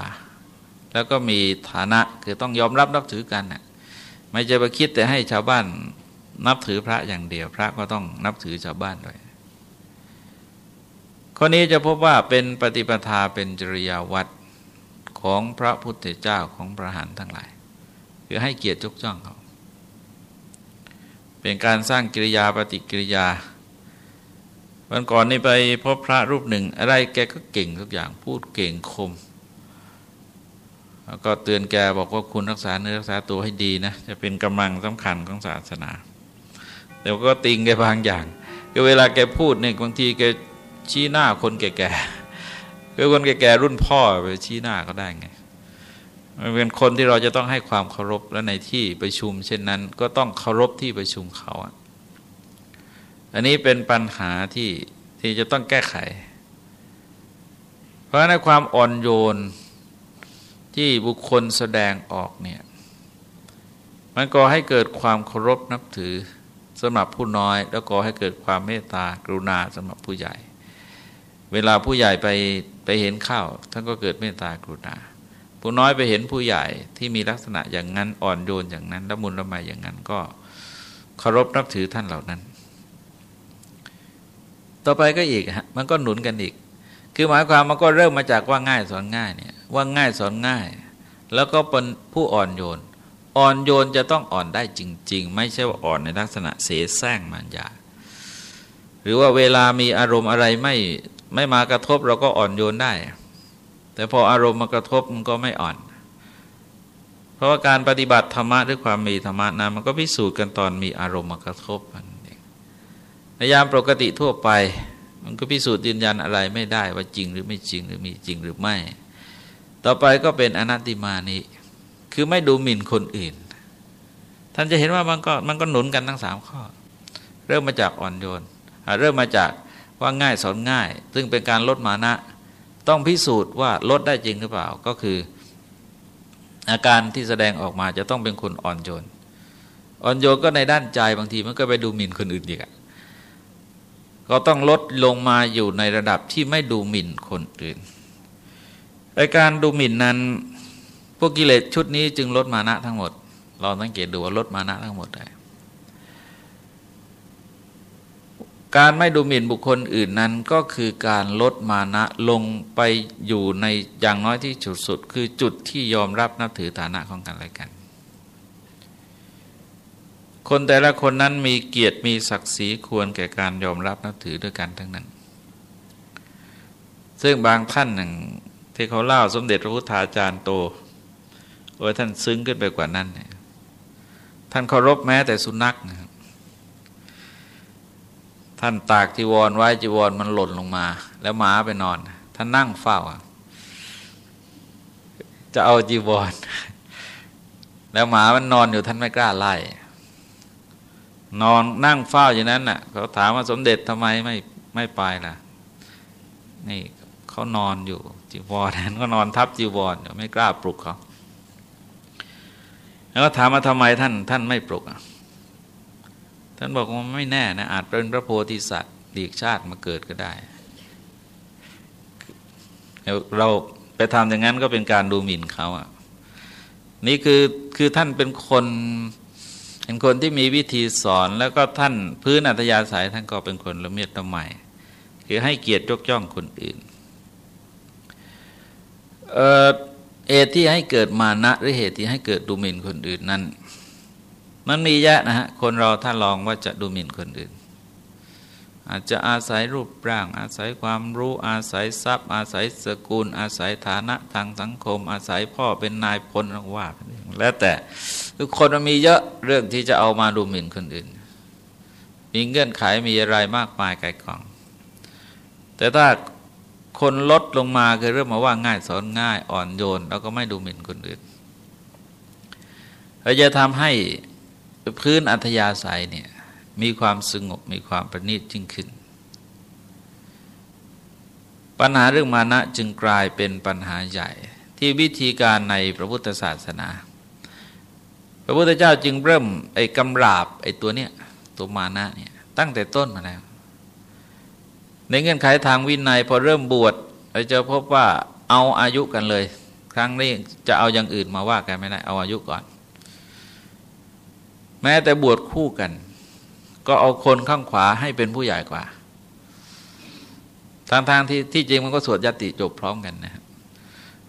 แล้วก็มีฐานะคือต้องยอมรับนับถือกันน่ะไม่จะไปคิดแต่ให้ชาวบ้านนับถือพระอย่างเดียว พระก็ต้องนับถือชาวบ้านด้วยข้อนี้จะพบว่าเป็นปฏิปทาเป็นจริยาวัดของพระพุทธเจ้าของพระหันทั้งหลาย คือให้เกียรติยกจ้องเขา เป็นการสร้างกิริยาปฏิกิริยาวันก่อนนี่ไปพบพระรูปหนึ่งอะไรแกก็เก่งทุกอย่างพูดเก่งคม แล้วก็เตือนแกบอกว่าคุณรักษาเนื้อรักษาตัวให้ดีนะจะเป็นกำลังสำคัญของศาสนาแต่ก็ติงแกบางอย่างก็เวลาแกพูดเนี่ยบางทีแกชี้หน้าคนแก่ๆคือคนแก่ๆรุ่นพ่อไปชี้หน้าก็ได้ไงมันเป็นคนที่เราจะต้องให้ความเคารพและในที่ประชุม เช่นนั้น ก็ต้องเคารพที่ประชุมเขาอันนี้เป็นปัญหาที่ที่จะต้องแก้ไข เพราะในความอ่อนโยน ที่บุคคลแสดงออกเนี่ยมันก็ให้เกิดความเคารพนับถือสำหรับผู้น้อย แล้วก็ให้เกิดความเมตตากรุณาสำหรับผู้ใหญ่ เวลาผู้ใหญ่ไปไปเห็นข้าวท่านก็เกิดเมตตากรุณา ผู้น้อยไปเห็นผู้ใหญ่ที่มีลักษณะอย่างนั้นอ่อนโยนอย่างนั้นละมุนละไมอย่างนั้นก็เคารพนับถือท่านเหล่านั้น ต่อไปก็อีกฮะมันก็หนุนกันอีก คือหมายความมันก็เริ่มมาจากว่าง่ายสอนง่ายเนี่ย ว่าง่ายสอนง่าย แล้วก็เป็นผู้อ่อนโยน อ่อนโยนจะต้องอ่อนได้จริง ๆ ไม่ใช่ว่าอ่อนในลักษณะเสแสร้งมันยาหรือว่าเวลามีอารมณ์อะไรไม่ไม่มากระทบเราก็อ่อนโยนได้ แต่พออารมณ์มากระทบมันก็ไม่อ่อน เพราะว่าการปฏิบัติธรรมะด้วยความมีธรรมะนั้นมันก็พิสูจน์กันตอนมีอารมณ์มากระทบมันเองในยามปกติทั่วไป มันก็พิสูจน์ยืนยันอะไรไม่ได้ว่าจริงหรือไม่จริงหรือมีจริงหรือไม่ ต่อไปก็เป็นอนัตติมานิคือไม่ดูหมิ่นคนอื่น ท่านจะเห็นว่ามันก็มันก็หนุนกันทั้งสามข้อ เริ่มมาจากอ่อนโยน เริ่มมาจากว่าง่ายสอนง่าย ซึ่งเป็นการลดมานะ ต้องพิสูจน์ว่าลดได้จริงหรือเปล่า ก็คือ อาการที่แสดงออกมาจะต้องเป็นคนอ่อนโยน อ่อนโยนก็ในด้านใจบางทีมันก็ไปดูหมิ่นคนอื่นอีกก็ต้องลดลงมาอยู่ในระดับที่ไม่ดูหมิ่นคนอื่น ในการดูหมิ่นนั้น พวกกิเลสชุดนี้จึงลดมานะทั้งหมด เราสังเกตดูว่าลดมานะทั้งหมดได้การไม่ดูหมิ่นบุคคลอื่นนั้นก็คือการลดมานะลงไปอยู่ในอย่างน้อยที่สุดสุด คือจุดที่ยอมรับนับถือฐานะของกันและกัน คนแต่ละคนนั้นมีเกียรติมีศักดิ์ศรีควรแก่การยอมรับนับถือด้วยกันทั้งนั้น ซึ่งบางท่านหนึ่ง ที่เขาเล่าสมเด็จพระพุทธาจารย์โตโอ้ยท่านซึ้งขึ้นไปกว่านั้น ท่านเคารพแม้แต่สุนัขนะครับท่านตากจีวรไว้จีวรมันหล่นลงมา แล้วหมาไปนอน ท่านนั่งเฝ้า จะเอาจีวร แล้วหมามันนอนอยู่ท่านไม่กล้าไล่นอนนั่งเฝ้าอย่างนั้นน่ะเขาถามว่าสมเด็จทำไมไม่ไม่ไปล่ะ นี่เขานอนอยู่ จีวรนั้นก็นอนทับจีวรไม่กล้าปลุกเขาแล้วถามว่าทำไมท่านท่านไม่ปลุกท่านบอกว่าไม่แน่นะอาจเป็นพระโพธิสัตว์ดีกชาติมาเกิดก็ได้ เราไปทำอย่างนั้นก็เป็นการดูหมิ่นเขาอะนี่คือคือท่านเป็นคนเป็นคนที่มีวิธีสอนแล้วก็ท่านพื้นอัตยาสายท่านก็เป็นคนละเมียดละไมคือให้เกียรติยกย่องคนอื่น เออเหตุที่ให้เกิดมานะหรือเหตุที่ให้เกิดดูหมิ่นคนอื่นนั้น มันมีแยะนะฮะคนเราถ้าลองว่าจะดูหมิ่นคนอื่น อาจจะอาศัยรูปร่าง อาศัยความรู้อาศัยทรัพย์ อาศัยสกุล อาศัยฐานะทางสังคม อาศัยพ่อเป็นนายพลว่าแล้วแต่คือคนมันมีเยอะเรื่องที่จะเอามาดูหมิ่นคนอื่น มีเงื่อนไขมีอะไรมากมายไกลกอง แต่ถ้า คนลดลงมาคือเริ่มมาว่าง่ายสอนง่ายอ่อนโยน แล้วก็ไม่ดูหมิ่นคนอื่นเราจะทำให้พื้นอัธยาศัยเนี่ยมีความสงบมีความประณีตยิ่งขึ้น ปัญหาเรื่องมานะจึงกลายเป็นปัญหาใหญ่ที่วิธีการในพระพุทธศาสนา พระพุทธเจ้าจึงเริ่มไอ้กำราบไอ้ตัวเนี้ยตัวมานะเนี่ยตั้งแต่ต้นมาแล้ว ในเงื่อนไขทางวินัยพอเริ่มบวชเราจะพบว่าเอาอายุกันเลย ครั้งนี้จะเอาอย่างอื่นมาว่ากันไม่ได้เอาอายุก่อน แม้แต่บวชคู่กัน ก็เอาคนข้างขวาให้เป็นผู้ใหญ่กว่าทางทางที่ที่จริงมันก็สวดยติจบพร้อมกันนะครับ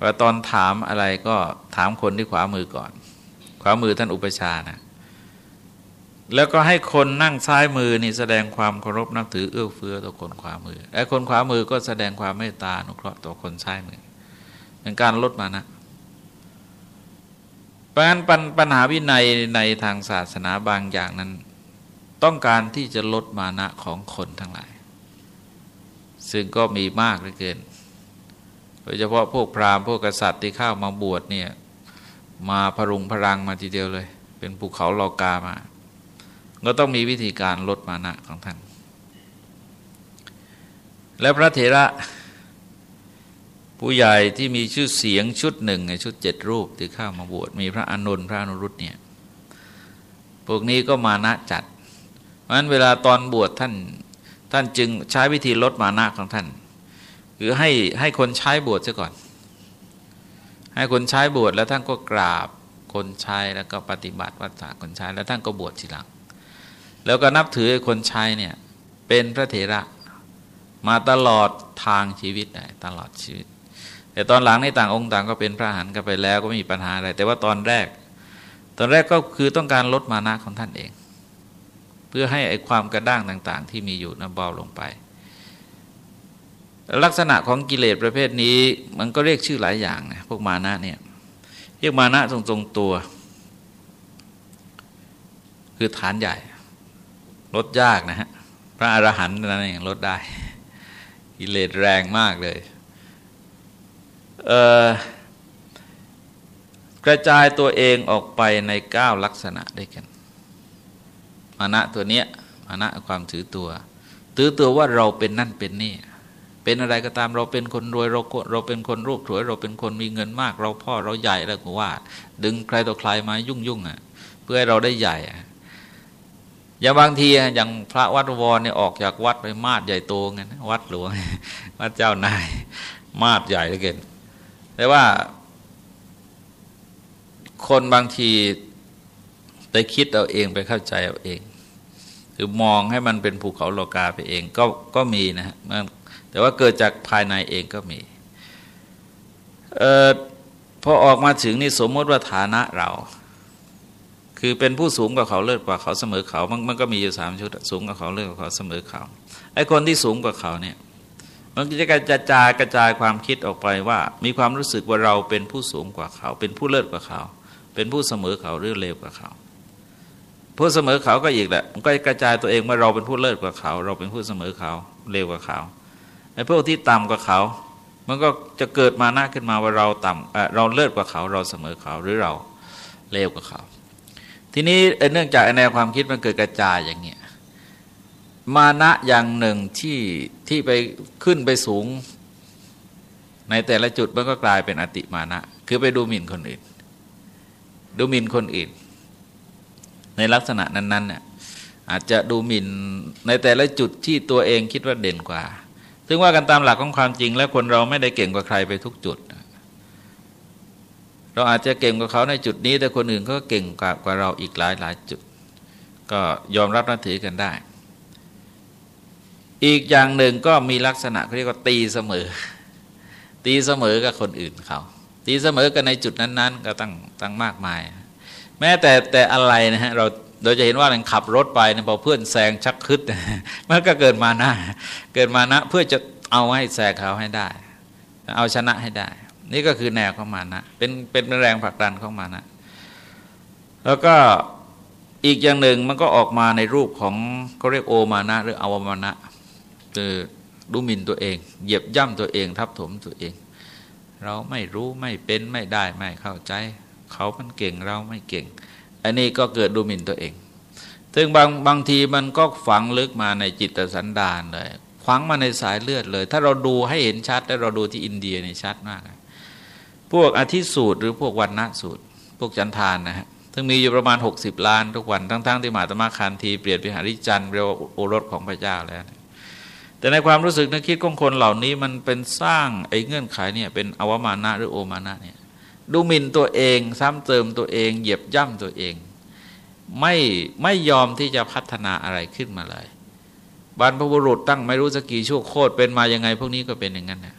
ว่าตอนถามอะไรก็ถามคนที่ขวามือก่อน ขวามือท่านอุปชานะ แล้วก็ให้คนนั่งซ้ายมือนี่แสดงความเคารพนับถือเอื้อเฟื้อต่อคนขวามือ และคนขวามือก็แสดงความเมตตาอนุเคราะห์ต่อคนซ้ายมือ เป็นการลดมานะเพราะฉะนั้นปัญหาวินัยในทางศาสนาบางอย่างนั้น ต้องการที่จะลดมานะของคนทั้งหลาย ซึ่งก็มีมากเหลือเกิน โดยเฉพาะพวกพราหมณ์พวกกษัตริย์ที่เข้ามาบวชเนี่ยมาพรุงพรังมาทีเดียวเลย เป็นภูเขาลอกามา ก็ต้องมีวิธีการลดมานะของท่าน และพระเถระผู้ใหญ่ที่มีชื่อเสียงชุดหนึ่งในชุดเจ็ดรูปที่เข้ามาบวชมีพระอนุนพระอนุรุตเนี่ยพวกนี้ก็มานะจัด เพราะฉะนั้นเวลาตอนบวชท่านท่านจึงใช้วิธีลดมานะของท่าน คือให้ให้คนใช้บวชซะก่อน ให้คนใช้บวชแล้วท่านก็กราบคนใช้แล้วก็ปฏิบัติวัฏฏะคนใช้แล้วท่านก็บวชทีหลัง แล้วก็นับถือคนใช้เนี่ยเป็นพระเถระ มาตลอดทางชีวิตได้ตลอดชีวิต แต่ตอนหลังในต่างองค์ต่างก็เป็นพระหันกันไปแล้วก็ไม่มีปัญหาอะไร แต่ว่าตอนแรก ตอนแรกก็คือต้องการลดมานะของท่านเอง เพื่อให้ไอความกระด้างต่าง ๆ ที่มีอยู่นั้นเบาลงไป ลักษณะของกิเลสประเภทนี้มันก็เรียกชื่อหลายอย่างนะพวกมานะเนี่ยเรียกมานะทรงๆตัว คือฐานใหญ่ ลดยากนะฮะพระอรหันต์นั้นเองลดได้ กิเลสแรงมากเลยเกระจายตัวเองออกไปในเก้าลักษณะได้กันมานะตัวเนี้ยมานะความถือตัว ถือตัวว่าเราเป็นนั่นเป็นนี่ เป็นอะไรก็ตามเราเป็นคนรวยเราเราเป็นคนรูปสวย เราเป็นคนมีเงินมาก เราพ่อเราใหญ่แล้วก็ว่า ดึงใครต่อใครมายุ่งยุ่งอะ เพื่อให้เราได้ใหญ่อ อย่างบางทีอย่างพระวัดวรเนี่ยออกจากวัดไปมาดใหญ่โตไงวัดหลวงวัดเจ้านาย มาดใหญ่เหลือเกินแต่ว่า คนบางทีไปคิดเอาเองไปเข้าใจเอาเอง คือมองให้มันเป็นภูเขาโลกาไปเองก็ก็มีนะฮะแต่ว่าเกิดจากภายในเองก็มีออพอออกมาถึงนี่สมมติว่าฐานะเรา คือเป็นผู้สูงกว่าเขาเลิศกว่าเขาเสมอเขามันมันก็มีอยู่สามชุดสูงกว่าเขาเลิศกว่าเขาเสมอเขาไอ้คนที่สูงกว่าเขาเนี่ยมันจะกระจายกระจายความคิดออกไปว่า มีความรู้สึกว่าเราเป็นผู้สูงกว่าเขา เป็นผู้เลิศกว่าเขา เป็นผู้เสมอเขาหรือเลวกว่าเขาผู้เสมอเขาก็อีกแหละมันก็กระจายตัวเองว่าเราเป็นผู้เลิศกว่าเขา เราเป็นผู้เสมอเขาเลวกว่าเขาไอ้พวกที่ต่ำกว่าเขา มันก็จะเกิดมาหน้าขึ้นมาว่าเราต่ำเราเลิศกว่าเขา เราเสมอเขาหรือเราเลวกว่าเขา ทีนี้เนื่องจากแนวความคิดมันเกิดกระจายอย่างเงี้ยมานะอย่างหนึ่งที่ที่ไปขึ้นไปสูง ในแต่ละจุดมันก็กลายเป็นอติมานะ คือไปดูหมิ่นคนอื่น ดูหมิ่นคนอื่น ในลักษณะนั้นๆเนี่ยอาจจะดูหมิ่นในแต่ละจุดที่ตัวเองคิดว่าเด่นกว่า ซึ่งว่ากันตามหลักของความจริงแล้วคนเราไม่ได้เก่งกว่าใครไปทุกจุด เราอาจจะเก่งกว่าเขาในจุดนี้ แต่คนอื่นก็เก่งกว่าวาเราอีกหลายหลายจุด ก็ยอมรับนับถือกันได้ อีกอย่างหนึ่งก็มีลักษณะเขาเรียกว่าตีเสมอ ตีเสมอกับคนอื่นเขา ตีเสมอกันในจุดนั้น ๆ ก็ตั้งตั้งมากมาย แม้แต่แต่อะไรนะฮะเราเราจะเห็นว่าเราขับรถไปเนี่ยพอเพื่อนแซงชักคึดมันก็เกิดมานะเกิดมานะเพื่อจะเอาให้แซงเขาให้ได้ เอาชนะให้ได้ นี่ก็คือแนวของมานะเป็นเป็นแรงผลักดันของมานะ แล้วก็อีกอย่างหนึ่งมันก็ออกมาในรูปของเขาเรียกโอมานะหรืออวมานะคือดูหมิ่นตัวเอง เหยียบย่ำตัวเอง ทับถมตัวเอง เราไม่รู้ไม่เป็นไม่ได้ไม่เข้าใจ เขามันเก่งเราไม่เก่ง อันนี้ก็เกิดดูหมิ่นตัวเอง ซึ่งบางบางทีมันก็ฝังลึกมาในจิตสันดานเลยฝังมาในสายเลือดเลย ถ้าเราดูให้เห็นชัดแล้วเราดูที่อินเดียนี่ชัดมาก พวกอธิสูตร หรือพวกวันณะสูตร พวกจันทานนะฮะซึ่งมีอยู่ประมาณ 60 ล้านทุกวัน ทั้งๆทที่มหาตมาคานทีเปลี่ยนไปหาริจันเรียกว่าโอรสของพระเจ้าแล้ว แต่ในความรู้สึกนึกคิดของคนเหล่านี้มันเป็นสร้างไอ้เงื่อนไขเนี่ยเป็นอวมานะหรือโอมานะเนี่ยดูหมิ่นตัวเองซ้ำเติมตัวเอง เหยียบย่ำตัวเอง ไม่ไม่ยอมที่จะพัฒนาอะไรขึ้นมาเลยบรรพบุรุษตั้งไม่รู้สกี่ชั่วโคตรเป็นมายังไง พวกนี้ก็เป็นอย่างนั้นนะ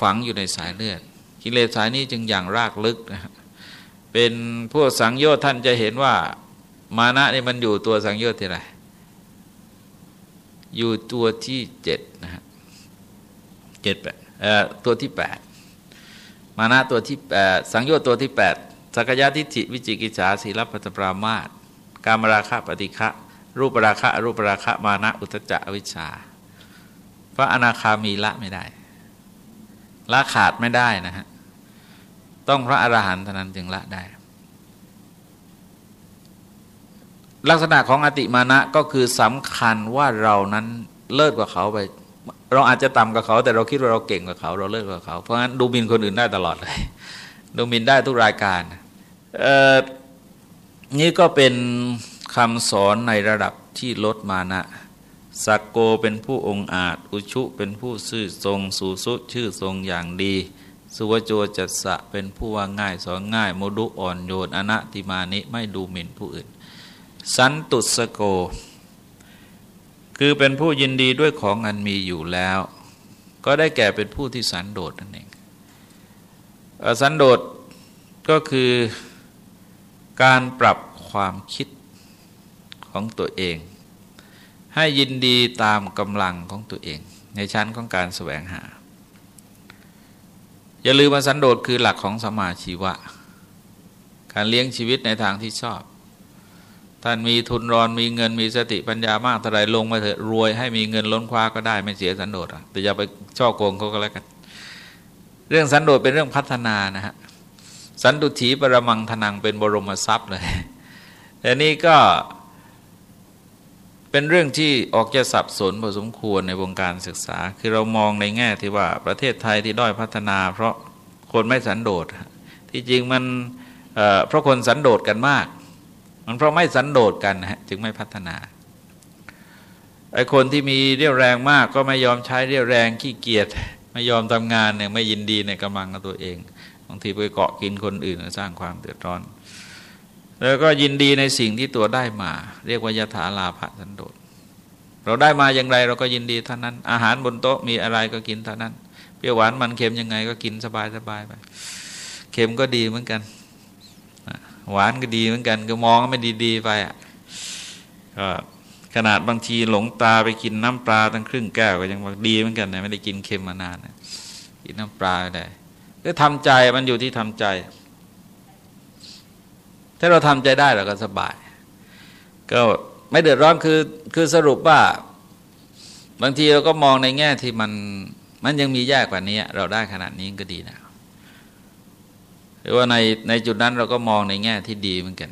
ฝังอยู่ในสายเลือด กิเลสสายนี้จึงอย่างรากลึกนะเป็นพวกสังโยชน์ท่านจะเห็นว่า มานะนี่มันอยู่ตัวสังโยชน์ที่ไรอยู่ตัวที่เจ็ดนะฮะเจ็ดแปดเอ่อตัวที่แปดมานะตัวที่แปดสังโยชน์ตัวที่แปดสักยะทิฏฐิวิจิกิจฉาศีลปัตปรามาตการมราคะปฏิฆะรูปราคะรูปราคะมานะอุตจักอวิชชา พระอนาคามีละไม่ได้ ละขาดไม่ได้นะฮะ ต้องพระอรหันต์เท่านั้นจึงละได้ ลักษณะของอติมานะก็คือสำคัญว่าเรานั้นเลิศกว่าเขาไป เราอาจจะต่ำกว่าเขา แต่เราคิดว่าเราเก่งกว่าเขา เราเลิศกว่าเขา เพราะงั้นดูมินคนอื่นได้ตลอดเลย ดูมินได้ทุกรายการนี่ก็เป็นคำสอนในระดับที่ลดมานะสักโกเป็นผู้องอาจ อุชุเป็นผู้ซื่อทรงสุสุชื่อทรงอย่างดี สุวโจจัสะเป็นผู้ว่าง่ายสอนง่ายโมดุอ่อนโยนอนัติมานิไม่ดูหมิ่นผู้อื่น สันตุสโก คือเป็นผู้ยินดีด้วยของอันมีอยู่แล้ว ก็ได้แก่เป็นผู้ที่สันโดษนั่นเองสันโดษก็คือการปรับความคิดของตัวเอง ให้ยินดีตามกำลังของตัวเอง ในชั้นของการแสวงหา อย่าลืมว่าสันโดษคือหลักของสมาชีวะ การเลี้ยงชีวิตในทางที่ชอบ ท่านมีทุนรอนมีเงินมีสติปัญญามากเท่าไรลงมาเถอะรวยให้มีเงินล้นคว้าก็ได้ไม่เสียสันโดษแต่อย่าไปช่อโกงเขาก็แล้วกัน เรื่องสันโดษเป็นเรื่องพัฒนานะฮะสันตุถีปรมังทนังเป็นบรมทรัพย์เลยแต่นี่ก็ เป็นเรื่องที่ออกจะสับสนพอสมควรในวงการศึกษา คือเรามองในแง่ที่ว่าประเทศไทยที่ด้อยพัฒนา เพราะคนไม่สันโดษ ที่จริงมันเเพราะคนสันโดษกันมาก มันเพราะไม่สันโดษกันนะจึงไม่พัฒนา ไอ้คนที่มีเรี่ยวแรงมากก็ไม่ยอมใช้เรี่ยวแรงขี้เกียจไม่ยอมทำงานเนี่ยไม่ยินดีในกำลังของตัวเอง บางทีไปเกาะกินคนอื่นสร้างความเดือดร้อน แล้วก็ยินดีในสิ่งที่ตัวได้มา เรียกว่ายถาลาภสันโดษเราได้มาอย่างไรเราก็ยินดีเท่านั้น อาหารบนโต๊ะมีอะไรก็กินเท่านั้น เปรี้ยวหวานมันเค็มยังไงก็กินสบายสบายไปเค็มก็ดีเหมือนกัน หวานก็ดีเหมือนกัน ก็มองไม่ดีๆไปอะก็ขนาดบางทีหลงตาไปกินน้ำปลาตั้งครึ่งแก้วก็ยังดีเหมือนกันนะไม่ได้กินเค็มมานานนะกินน้ำปลาได้ก็ทำใจมันอยู่ที่ทำใจ ถ้าเราทำใจได้เราก็สบาย ก็ไม่เดือดร้อนคือคือสรุปว่า บางทีเราก็มองในแง่ที่มันมันยังมีแย่กว่านี้ เราได้ขนาดนี้ก็ดีนะหรือว่าในในจุดนั้นเราก็มองในแง่ที่ดีเหมือนกัน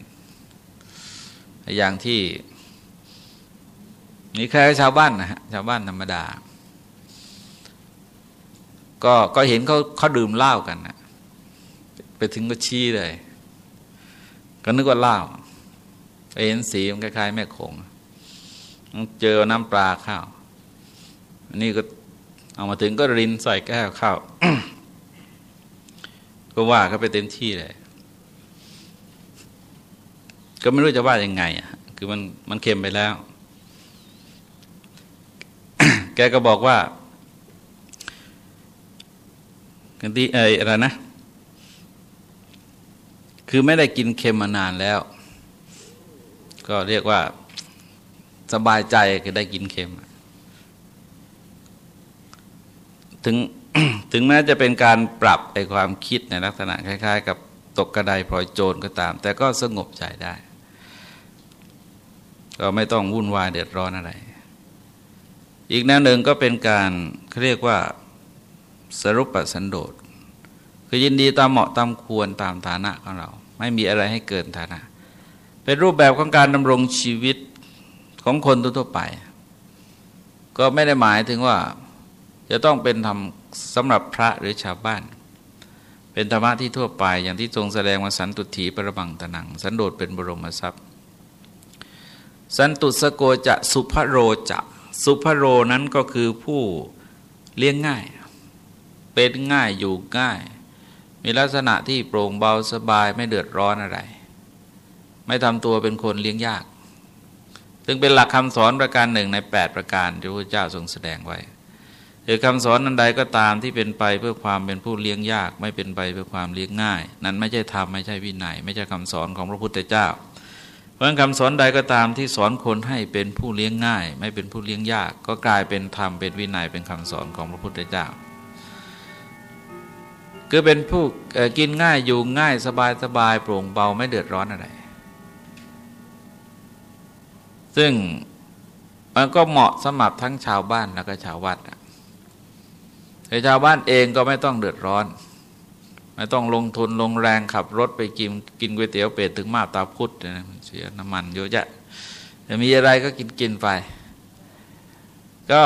อย่างที่นี่แค่ชาวบ้านนะฮะชาวบ้านธรรมดา ก็ก็เห็นเขาเขาดื่มเหล้ากันนะไปถึงก็ชี้เลย ก็นึกว่าเหล้าเห็นสีมันคล้ายๆแม่คงเจอน้ำปลาข้าวอันนี้ก็เอามาถึงก็รินใส่แก้วข้าวก็ว่าเขาไปเต็มที่เลย ก็ไม่รู้จะว่ายังไงอะคือมันมันเค็มไปแล้ว แกก็บอกว่ากันที่อะไรนะ คือไม่ได้กินเค็มมานานแล้ว ก็เรียกว่าสบายใจก็ได้กินเค็ม ถึงถึงแม้จะเป็นการปรับไอความคิดในลักษณะคล้าย ๆ กับตกกระไดพลอยโจรก็ตาม แต่ก็สงบใจได้ ก็ไม่ต้องวุ่นวายเดือดร้อนอะไร อีกแนวหนึ่งก็เป็นการเรียกว่าสรุปสันโดษ คือยินดีตามเหมาะตามควรตามฐานะของเรา ไม่มีอะไรให้เกินฐานะ เป็นรูปแบบของการดำรงชีวิตของคนทั่วไป ก็ไม่ได้หมายถึงว่าจะต้องเป็นธรรมสำหรับพระหรือชาวบ้าน เป็นธรรมะที่ทั่วไป อย่างที่ทรงแสดงว่าสันตุถีประบังตะนัง สันโดษเป็นบรมทรัพย์ สันตุสโกจะสุภโรจะสุภโรนั้นก็คือผู้เลี้ยงง่าย เป็นง่ายอยู่ง่าย มีลักษณะที่โปร่งเบาสบายไม่เดือดร้อนอะไร ไม่ทำตัวเป็นคนเลี้ยงยาก ซึ่งเป็นหลักคำสอนประการหนึ่งใน 8 ประการที่พระเจ้าทรงแสดงไว้คือคำสอนนันใดก็ตามที่เป็นไปเพื่อความเป็นผู้เลี้ยงยาก ไม่เป็นไปเพื่อความเลี้ยงง่าย นั้นไม่ใช่ธรรมไม่ใช่วินัย ไม่ใช่คำสอนของพระพุทธเจ้า เพราะคำสอนใดก็ตามที่สอนคนให้เป็นผู้เลี้ยงง่าย ไม่เป็นผู้เลี้ยงยาก ก็กลายเป็นธรรมเป็นวินัยเป็นคำสอนของพระพุทธเจ้า คือเป็นผู้กินง่ายอยู่ง่ายสบายสบายโปร่งเบาไม่เดือดร้อนอะไร ซึ่งมันก็เหมาะสำหรับทั้งชาวบ้านแล้วก็ชาววัดแต่ชาวบ้านเองก็ไม่ต้องเดือดร้อน ไม่ต้องลงทุนลงแรงขับรถไปกินกินก๋วยเตี๋ยวเป็ดถึงมาตาพุทธนะเสียน้ำมันเยอะแยะแต่มีอะไรก็กินกินไป ก็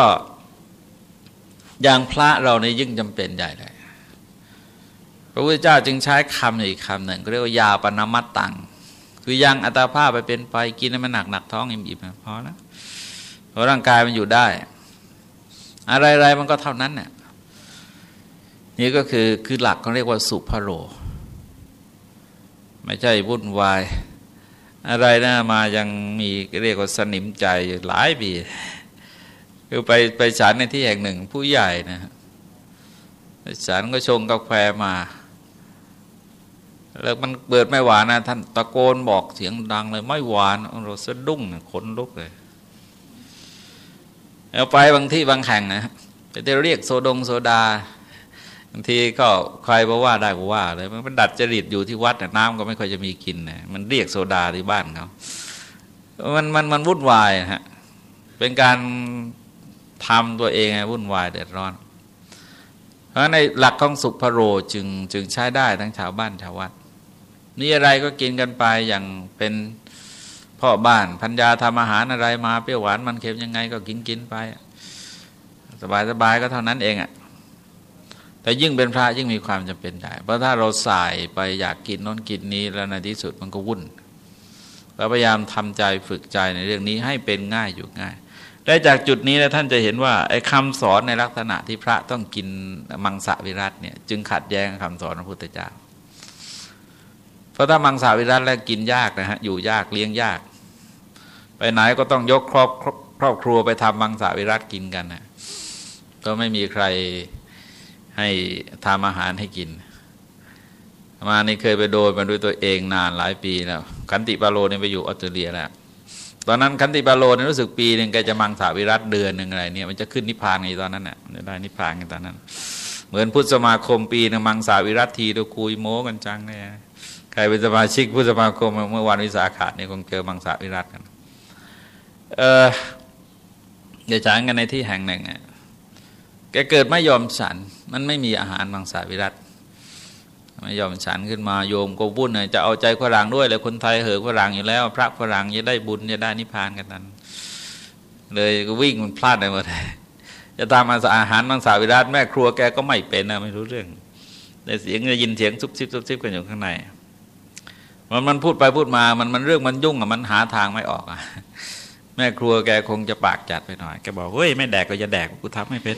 อย่างพระเราในยิ่งจำเป็นใหญ่เลย พระพุทธเจ้าจึงใช้คำอีกคำหนึ่งเรียกว่ายาปนมัตตัง คือยังอัตภาพไปเป็นไปกินให้มันหนักหนักท้องอิ่มๆพอแล้วเพราะร่างกายมันอยู่ได้ อะไรๆมันก็เท่านั้นเนี่ยนี่ก็คือคือหลักเขาเรียกว่าสุภโร ไม่ใช่วุ่นวาย อะไรนะมายังมีเรียกว่าสนิมใจหลายปีคือไปไปฉันในที่แห่งหนึ่งผู้ใหญ่นะฉันก็ชงกาแฟมา แล้วมันเปิดไม่หวานนะท่านตะโกนบอกเสียงดังเลยไม่หวานเราสะดุ้งขนลุกเลยเอาไปบางที่บางแห่งนะจะเรียกโซดงโซดาบางทีก็ใครบอกว่าได้ก็ว่าเลยมันดัดจริตอยู่ที่วัดน้ำก็ไม่ค่อยจะมีกินนะมันเรียกโซดาที่บ้านเขามันมันมันวุ่นวายฮะเป็นการทำตัวเองวุ่นวายเดือดร้อน เพราะในหลักของสุภโรจึงจึงใช้ได้ทั้งชาวบ้านชาววัด นี่อะไรก็กินกันไปอย่างเป็นพ่อบ้านพัญญาทำอาหารอะไรมาเปรี้ยวหวานมันเค็มยังไงก็กินกินไป สบายสบายก็เท่านั้นเองอะ่ะแต่ยิ่งเป็นพระยิ่งมีความจำเป็นได้ เพราะถ้าเราสายไปอยากกินน้นกินนี้แล้วในที่สุดมันก็วุ่นเราพยายามทำใจฝึกใจในเรื่องนี้ให้เป็นง่ายอยู่ง่ายและจากจุดนี้แล้วท่านจะเห็นว่าไอ้คำสอนในลักษณะที่พระต้องกินมังสวิรัตเนี่ยจึงขัดแย้งคำสอนพระพุทธเจ้า เพราะถ้ามังสวิรัตแล้วกินยากนะฮะอยู่ยากเลี้ยงยาก ไปไหนก็ต้องยกครอบครอบครัวไปทำมังสวิรัตกินกันนะก็ไม่มีใครให้ทำอาหารให้กิน มานี่เคยไปโดนมาด้วยตัวเองนานหลายปีแล้วขันติปาโลเนี่ยไปอยู่ออสเตรเลียแล้วตอนนั้นคันติบาโลเนี่ยรู้สึกปีหนึ่งแกจะมังสาวิรัตเดือนหนึ่งอะไรเนี่ยมันจะขึ้นนิพพานไงตอนนั้นเนี่ยได้นิพพานกันตอนนั้น เหมือนพุทธสมาคมปีหนึ่งมังสาวิรัตทีเราคุยโม้กันจังเนี่ย ใครเป็นสมาชิกพุทธสมาคมเมื่อวันวิสาขาเนี่คงเจอมังสาวิรัตกันเออเดี๋ยวฉันกันในที่แห่งหนึ่งแกเกิดไม่ยอมฉัน มันไม่มีอาหารมังสาวิรัตไม่ยอมฉันขึ้นมาโยมก็วุ่นเลยจะเอาใจฝรั่งด้วยเลยคนไทยเหอฝรั่งอยู่แล้ว พระฝรั่งจะได้บุญจะได้นิพพานกันนั้น เลยก็วิ่งมันพลาดไปหมดจะตามมาอาหารมังสาวิรัตแม่ครัวแกก็ไม่เป็นนะไม่รู้เรื่องแต่เสียงจะยินเสียงซุบซิบซุบซิบกันอยู่ข้างใน มันมันพูดไปพูดมามันมันเรื่องมันยุ่งอะมันหาทางไม่ออกอะแม่ครัวแกคงจะปากจัดไปหน่อยแกบอกเฮ้ยไม่แดกก็จะแดกกูทำไม่เป็น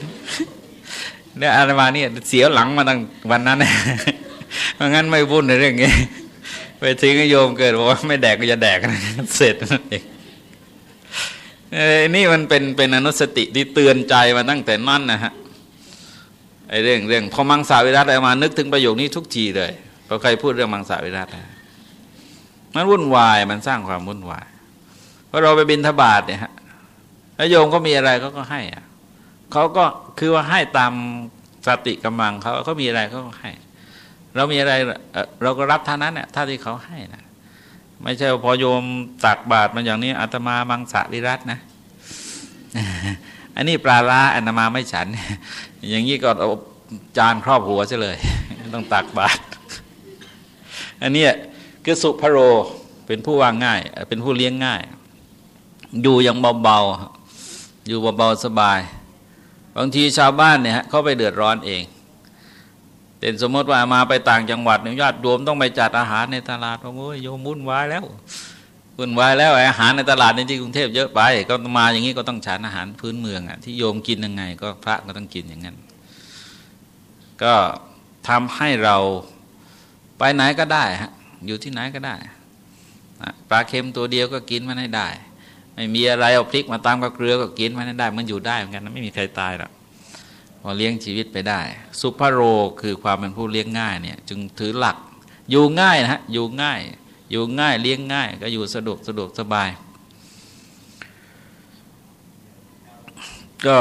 เนี่ยอาตมาเนี่ยเสียหลังมาตั้งวันนั้นเพราะงั้นไม่วุ่นในเรื่องนี้ไปถึงโยมเกิดบอกว่าไม่แดกก็จะแดกเสร็จนั่นเองนี่มันเป็นเป็นอนุสติที่เตือนใจมาตั้งแต่นั่นนะฮะไอ้เรื่องเรื่องพอมังสาวิรัตเอามานึกถึงประโยคนี้ทุกทีเลยพอใครพูดเรื่องมังสาวิรัต มันวุ่นวายมันสร้างความวุ่นวายเพราะเราไปบินทบาทเนี่ยฮะแล้วโยมก็มีอะไรเขาก็ให้อะเขาก็คือว่าให้ตามสติกำลังเขาเขามีอะไรเขาก็ให้ เรามีอะไรเราก็รับท่านั้นเนี่ยท่าที่เขาให้นะไม่ใช่พอโยมตักบาตรมาอย่างนี้อาตมามังสวิรัตนะอันนี้ปลาลาอาตมาไม่ฉัน อย่างนี้ก็เอาจานครอบหัวซะเลย ต้องตักบาตรอันนี้ คือสุภโรเป็นผู้วางง่าย เป็นผู้เลี้ยงง่าย อยู่อย่างเบาๆอยู่เบาๆสบาย บางทีชาวบ้านเนี่ยเขาไปเดือดร้อนเองเด่นสมมติว่ามาไปต่างจังหวัดเนี่ยญาติโยมต้องไปจัดอาหารในตลาดโอ้ยโยมวุ่นวายแล้ววุ่นวายแล้วอาหารในตลาดในที่กรุงเทพเยอะไป ก็มาอย่างนี้ก็ต้องฉันอาหารพื้นเมืองอะที่โยมกินยังไง ก็พระก็ต้องกินอย่างนั้น ก็ทำให้เราไปไหนก็ได้ฮะ อยู่ที่ไหนก็ได้ปลาเค็มตัวเดียวก็กินมันให้ได้ ไม่มีอะไรเอาพริกมาตามกับเกลือก็กินมันให้ได้ มันอยู่ได้เหมือนกันไม่มีใครตายหรอกพอเลี้ยงชีวิตไปได้ สุภโรคือความเป็นผู้เลี้ยงง่ายเนี่ยจึงถือหลักอยู่ง่ายนะฮะอยู่ง่าย อยู่ง่ายเลี้ยงง่าย ก็อยู่สะดวกสะดวกสบาย ก็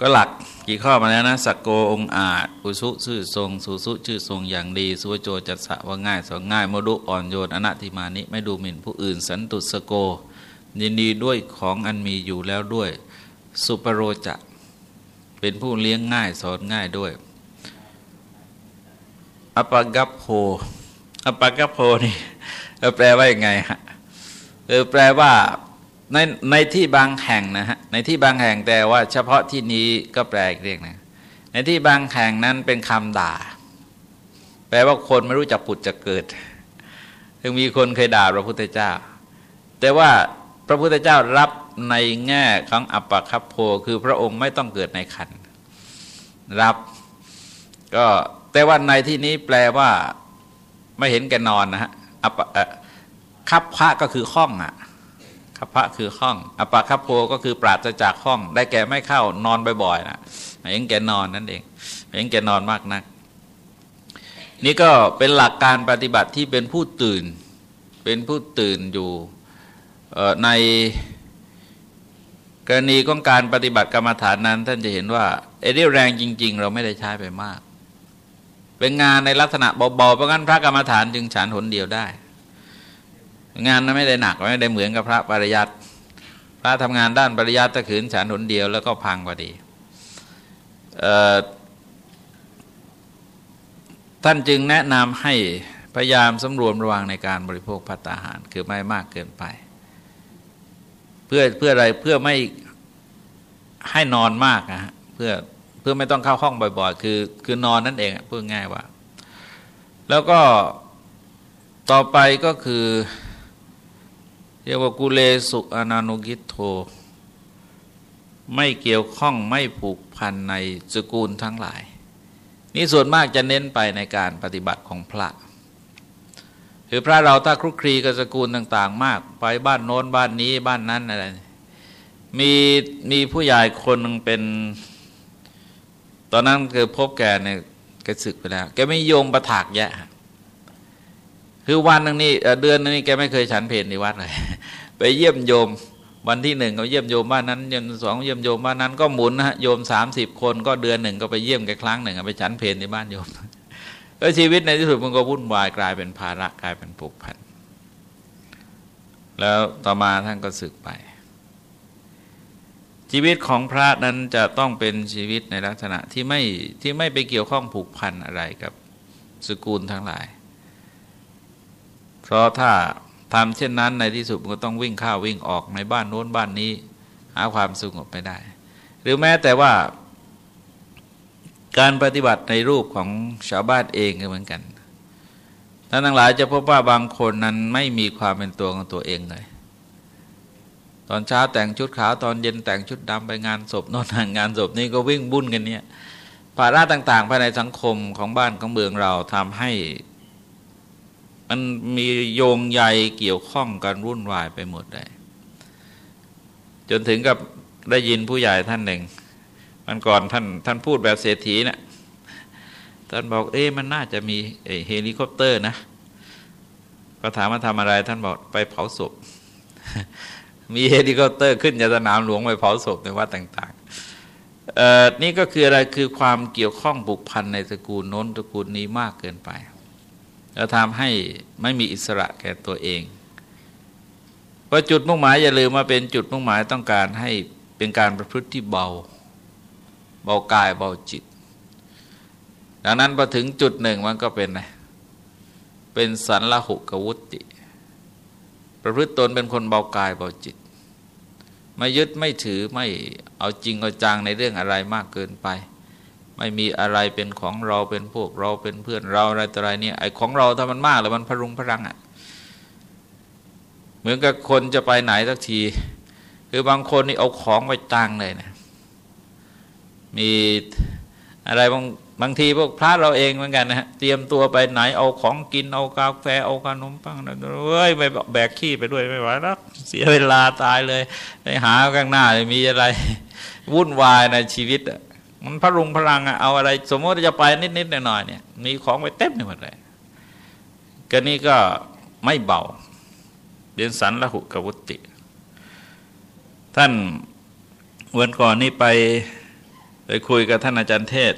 ก็หลัก กี่ข้อมาแล้วนะสักโกองอาจ อุสุชื่อทรงสุสุชื่อทรงอย่างดี สุวโจจัตสะว่าง่ายสองง่ายโมดุอ่อนโยนอนัติมานิไม่ดูหมิ่นผู้อื่น สันตุสโก ยินดีด้วยของอันมีอยู่แล้วด้วย สุปโรจะเป็นผู้เลี้ยงง่ายสอนง่ายด้วย อปกัปโพอปกัปโพนี่แปลว่าอย่างไงฮะเออแปลว่า ในในที่บางแห่งนะฮะในที่บางแห่งแต่ว่าเฉพาะที่นี้ก็แปลอีกเรียกนะในที่บางแห่งนั้นเป็นคำด่า แปลว่าคนไม่รู้จักปุดจะเกิดถึงมีคนเคยด่าพระพุทธเจ้า แต่ว่าพระพุทธเจ้ารับในแง่ของอัปปะคับโพคือพระองค์ไม่ต้องเกิดในคันรับก็แต่ว่าในที่นี้แปลว่าไม่เห็นแกนอนนะฮะอัปคับพระก็คือห้องอะ คัพะคือห้องอปาคัพโพก็คือปราศจากห้อง ได้แก่ไม่เข้านอนบ่อยๆนะหมายถึงแกนอนนั่นเองหมายถึงแกนอนมากนัก นี่ก็เป็นหลักการปฏิบัติที่เป็นผู้ตื่น เป็นผู้ตื่นอยู่ในกรณีของการปฏิบัติกรรมฐานนั้น ท่านจะเห็นว่าไอ้เรี่ยวแรงจริง ๆ เราไม่ได้ใช้ไปมาก เป็นงานในลักษณะเบาๆเพราะงั้นพระกรรมฐานจึงฉันหนเดียวได้ งานนั้นไม่ได้หนักไม่ได้เหมือนกับพระปริยัติพระทำงานด้านปริยัติถ้าขืนฉันหนเดียวแล้วก็พังพอดีท่านจึงแนะนำให้พยายามสำรวมระวังในการบริโภคพัตตาหาร คือไม่มากเกินไป เพื่อเพื่ออะไรเพื่อไม่ให้นอนมากนะฮะเพื่อเพื่อไม่ต้องเข้าห้องบ่อยๆ คือคือนอนนั่นเองพูดง่ายว่า แล้วก็ต่อไปก็คือ เรียกว่ากุเลสุอนานุกิโท ไม่เกี่ยวข้องไม่ผูกพันในสกุลทั้งหลาย นี่ส่วนมากจะเน้นไปในการปฏิบัติของพระคือพระเราถ้าครุกคลีกับสกุลต่าง ๆ มาก ไปบ้านโน้นบ้านนี้บ้านนั้นอะไรมีมีผู้ใหญ่คนนึงเป็น ตอนนั้นคือพบแกเนี่ยแกศึกไปแล้ว แกไม่โยงประถากแยะ คือวันนึ่งนี่เดือนนึงนี่แกไม่เคยฉันเพลในวัดเลยไปเยี่ยมโยมวันที่หนึ่งเขาเยี่ยมโยมบ้านนั้นเยี่ยมสองเยี่ยมโยมบ้านนั้นก็หมุนนะฮะโยมสามสิบคนก็เดือนหนึ่งก็ไปเยี่ยมแกครั้งหนึ่งไปฉันเพลในบ้านโยมแล้วชีวิตในที่สุดมันก็วุ่นวายกลายเป็นภาระกลายเป็นผูกพันแล้วต่อมาท่านก็สึกไป ชีวิตของพระนั้นจะต้องเป็นชีวิตในลักษณะที่ไม่ที่ไม่ไปเกี่ยวข้องผูกพันอะไรกับสกุลทั้งหลาย เพราะถ้าทำเช่นนั้นในที่สุดก็ต้องวิ่งข้าววิ่งออกในบ้านโน้นบ้านนี้ หาความสงบไปได้ หรือแม้แต่ว่าการปฏิบัติในรูปของชาวบ้านเองก็เหมือนกันท่านทั้งหลายจะพบว่าบางคนนั้นไม่มีความเป็นตัวของตัวเองเลย ตอนเช้าแต่งชุดขาวตอนเย็นแต่งชุดดำไปงานศพนอนงานศพนี่ก็วิ่งบุ่นกันเนี่ยภาระต่างๆ ภายในสังคมของบ้านของเมืองเราทำให้ มันมีโยงใยเกี่ยวข้องกันวุ่นวายไปหมดเลยจนถึงกับได้ยินผู้ใหญ่ท่านหนึ่ง มันก่อนท่านท่านพูดแบบเศรษฐีเนี่ยท่านบอกเอ๊ะมันน่าจะมีเฮลิคอปเตอร์นะก็ถามมาทำอะไร ท่านบอกไปเผาศพ มีเฮลิคอปเตอร์ขึ้นจากสนามหลวงไปเผาศพในวัดต่างๆนี่ก็คืออะไรคือความเกี่ยวข้องผูกพันในตระกูลโน้นตระกูลนี้มากเกินไป แล้วทำให้ไม่มีอิสระแก่ตัวเองเพราะจุดมุ่งหมายอย่าลืมมาเป็นจุดมุ่งหมายต้องการให้เป็นการประพฤติที่เบา เบากายเบาจิต ดังนั้นพอถึงจุดหนึ่งมันก็เป็นไงเป็นสันละหุกวุติ ประพฤติตนเป็นคนเบากายเบาจิต ไม่ยึดไม่ถือไม่เอาจริงเอาจังในเรื่องอะไรมากเกินไป ไม่มีอะไรเป็นของเราเป็นพวกเราเป็นเพื่อนเราอะไรต่ออะไรเนี่ยไอ้ของเราถ้ามันมากแล้วมันพรุงพรังอะ่ะเหมือนกับคนจะไปไหนสักที คือบางคนนี่เอาของไปตังเลยนะมีอะไรบางบางทีพวกพระเราเองเหมือนกันนะฮะเตรียมตัวไปไหนเอาของกินเอากาแฟเอาขนมปังเฮ้ยไปแบกขี้ไปด้วยไม่ไหวแล้วเสียเวลาตายเลย ไปหาข้างหน้ามีอะไร วุ่นวายในชีวิตอะ มันพรุงพลังอะเอาอะไร สมมติจะไปนิดๆหน่อยๆเนี่ย มีของไปเต็มไปหมดเลยก็นี่ก็ไม่เบาเรียนสันละหุกวุติ ท่านวันก่อนนี่ไปไปคุยกับท่านอาจารย์เทศ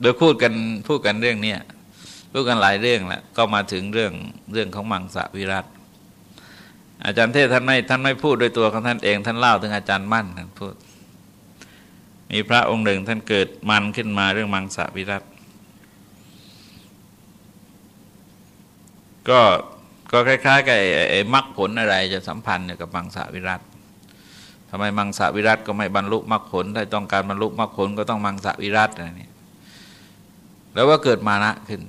โดยพูดกันพูดกันเรื่องเนี้ยพูดกันหลายเรื่องแหละก็มาถึงเรื่องเรื่องของมังสวิรัตอาจารย์เทศท่านไม่ท่านไม่พูดโดยตัวของท่านเอง ท่านเล่าถึงอาจารย์มั่นท่านพูด มีพระองค์หนึ่งท่านเกิดมันขึ้นมาเรื่องมังสวิรัตก็ก็คล้ายๆกับไอ้มรรคผลอะไรจะสัมพันธ์กับมังสวิรัตทำไมมังสวิรัตก็ไม่บรรลุมรรคผลถ้าต้องการบรรลุมรรคผลก็ต้องมังสวิรัตอะไรนี่แล้วว่าเกิดมานะขึ้น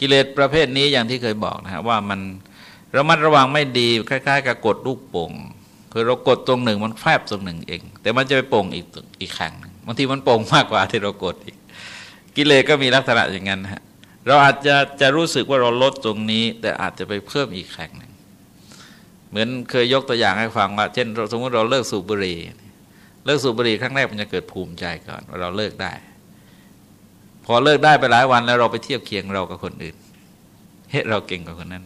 กิเลสประเภทนี้อย่างที่เคยบอกนะฮะว่ามันระมัดระวังไม่ดีคล้าย ๆ กับกดลูกโป่ง คือเรากดตรงหนึ่งมันแฟบตรงหนึ่งเอง แต่มันจะไปโป่งอีกอีกแข่งบางทีมันโป่งมากกว่าที่เรากดอีก กิเลสก็มีลักษณะอย่างนั้นฮะเราอาจจะจะรู้สึกว่าเราลดตรงนี้ แต่อาจจะไปเพิ่มอีกแข่งหนึ่งเหมือนเคยยกตัวอย่างให้ฟังว่า เช่นสมมติเราเลิกสูบบุหรี่เลิกสูบบุหรี่ครั้งแรกมันจะเกิดภูมิใจก่อนว่าเราเลิกได้ พอเลิกได้ไปหลายวันแล้วเราไปเทียบเคียงเรากับคนอื่นเฮ้เราเก่งกว่าคนนั้น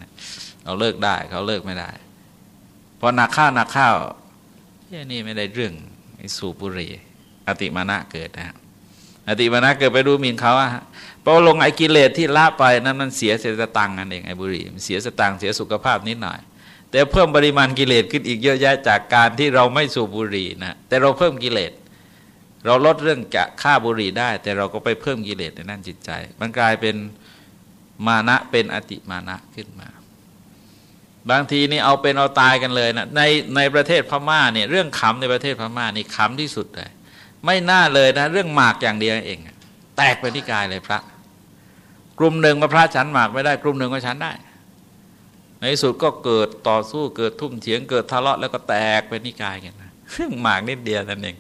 เราเลิกได้เขาเลิกไม่ได้ อหนักข้าวหนักข้าวเฮ้นี่ไม่ได้เรื่องไอ้สูบบุหรี่อติมานะเกิดนะ อติมานะเกิดไปดูหมิ่นเขาอะพอลงไอ้กิเลสที่ละไปนั้นมันเสียเสียสตังค์นั่นเองไอ้บุหรี่เสียสตังค์เสียสุขภาพนิดหน่อย แต่เพิ่มปริมาณกิเลสขึ้นอีกเยอะแยะจากการที่เราไม่สูบบุหรี่นะแต่เราเพิ่มกิเลสเราลดเรื่องจะฆ่าบุหรี่ได้ แต่เราก็ไปเพิ่มกิเลสในนั่นจิตใจ มันกลายเป็นมานะเป็นอติมานะขึ้นมา บางทีนี่เอาเป็นเอาตายกันเลยนะในในประเทศพม่าเนี่ยเรื่องขำในประเทศพม่านี่ขำที่สุดเลย ไม่น่าเลยนะ เรื่องหมากอย่างเดียวเอง แตกไปที่กายเลยพระ กลุ่มหนึ่งมาพระฉันหมากไม่ได้ กลุ่มหนึ่งก็ฉันได้ ในสุดก็เกิดต่อสู้เกิดทุ่มเถียงเกิดทะเลาะแล้วก็แตกไปนิกายกันนะเรื่องหมากนิดเดียวนั่นเอง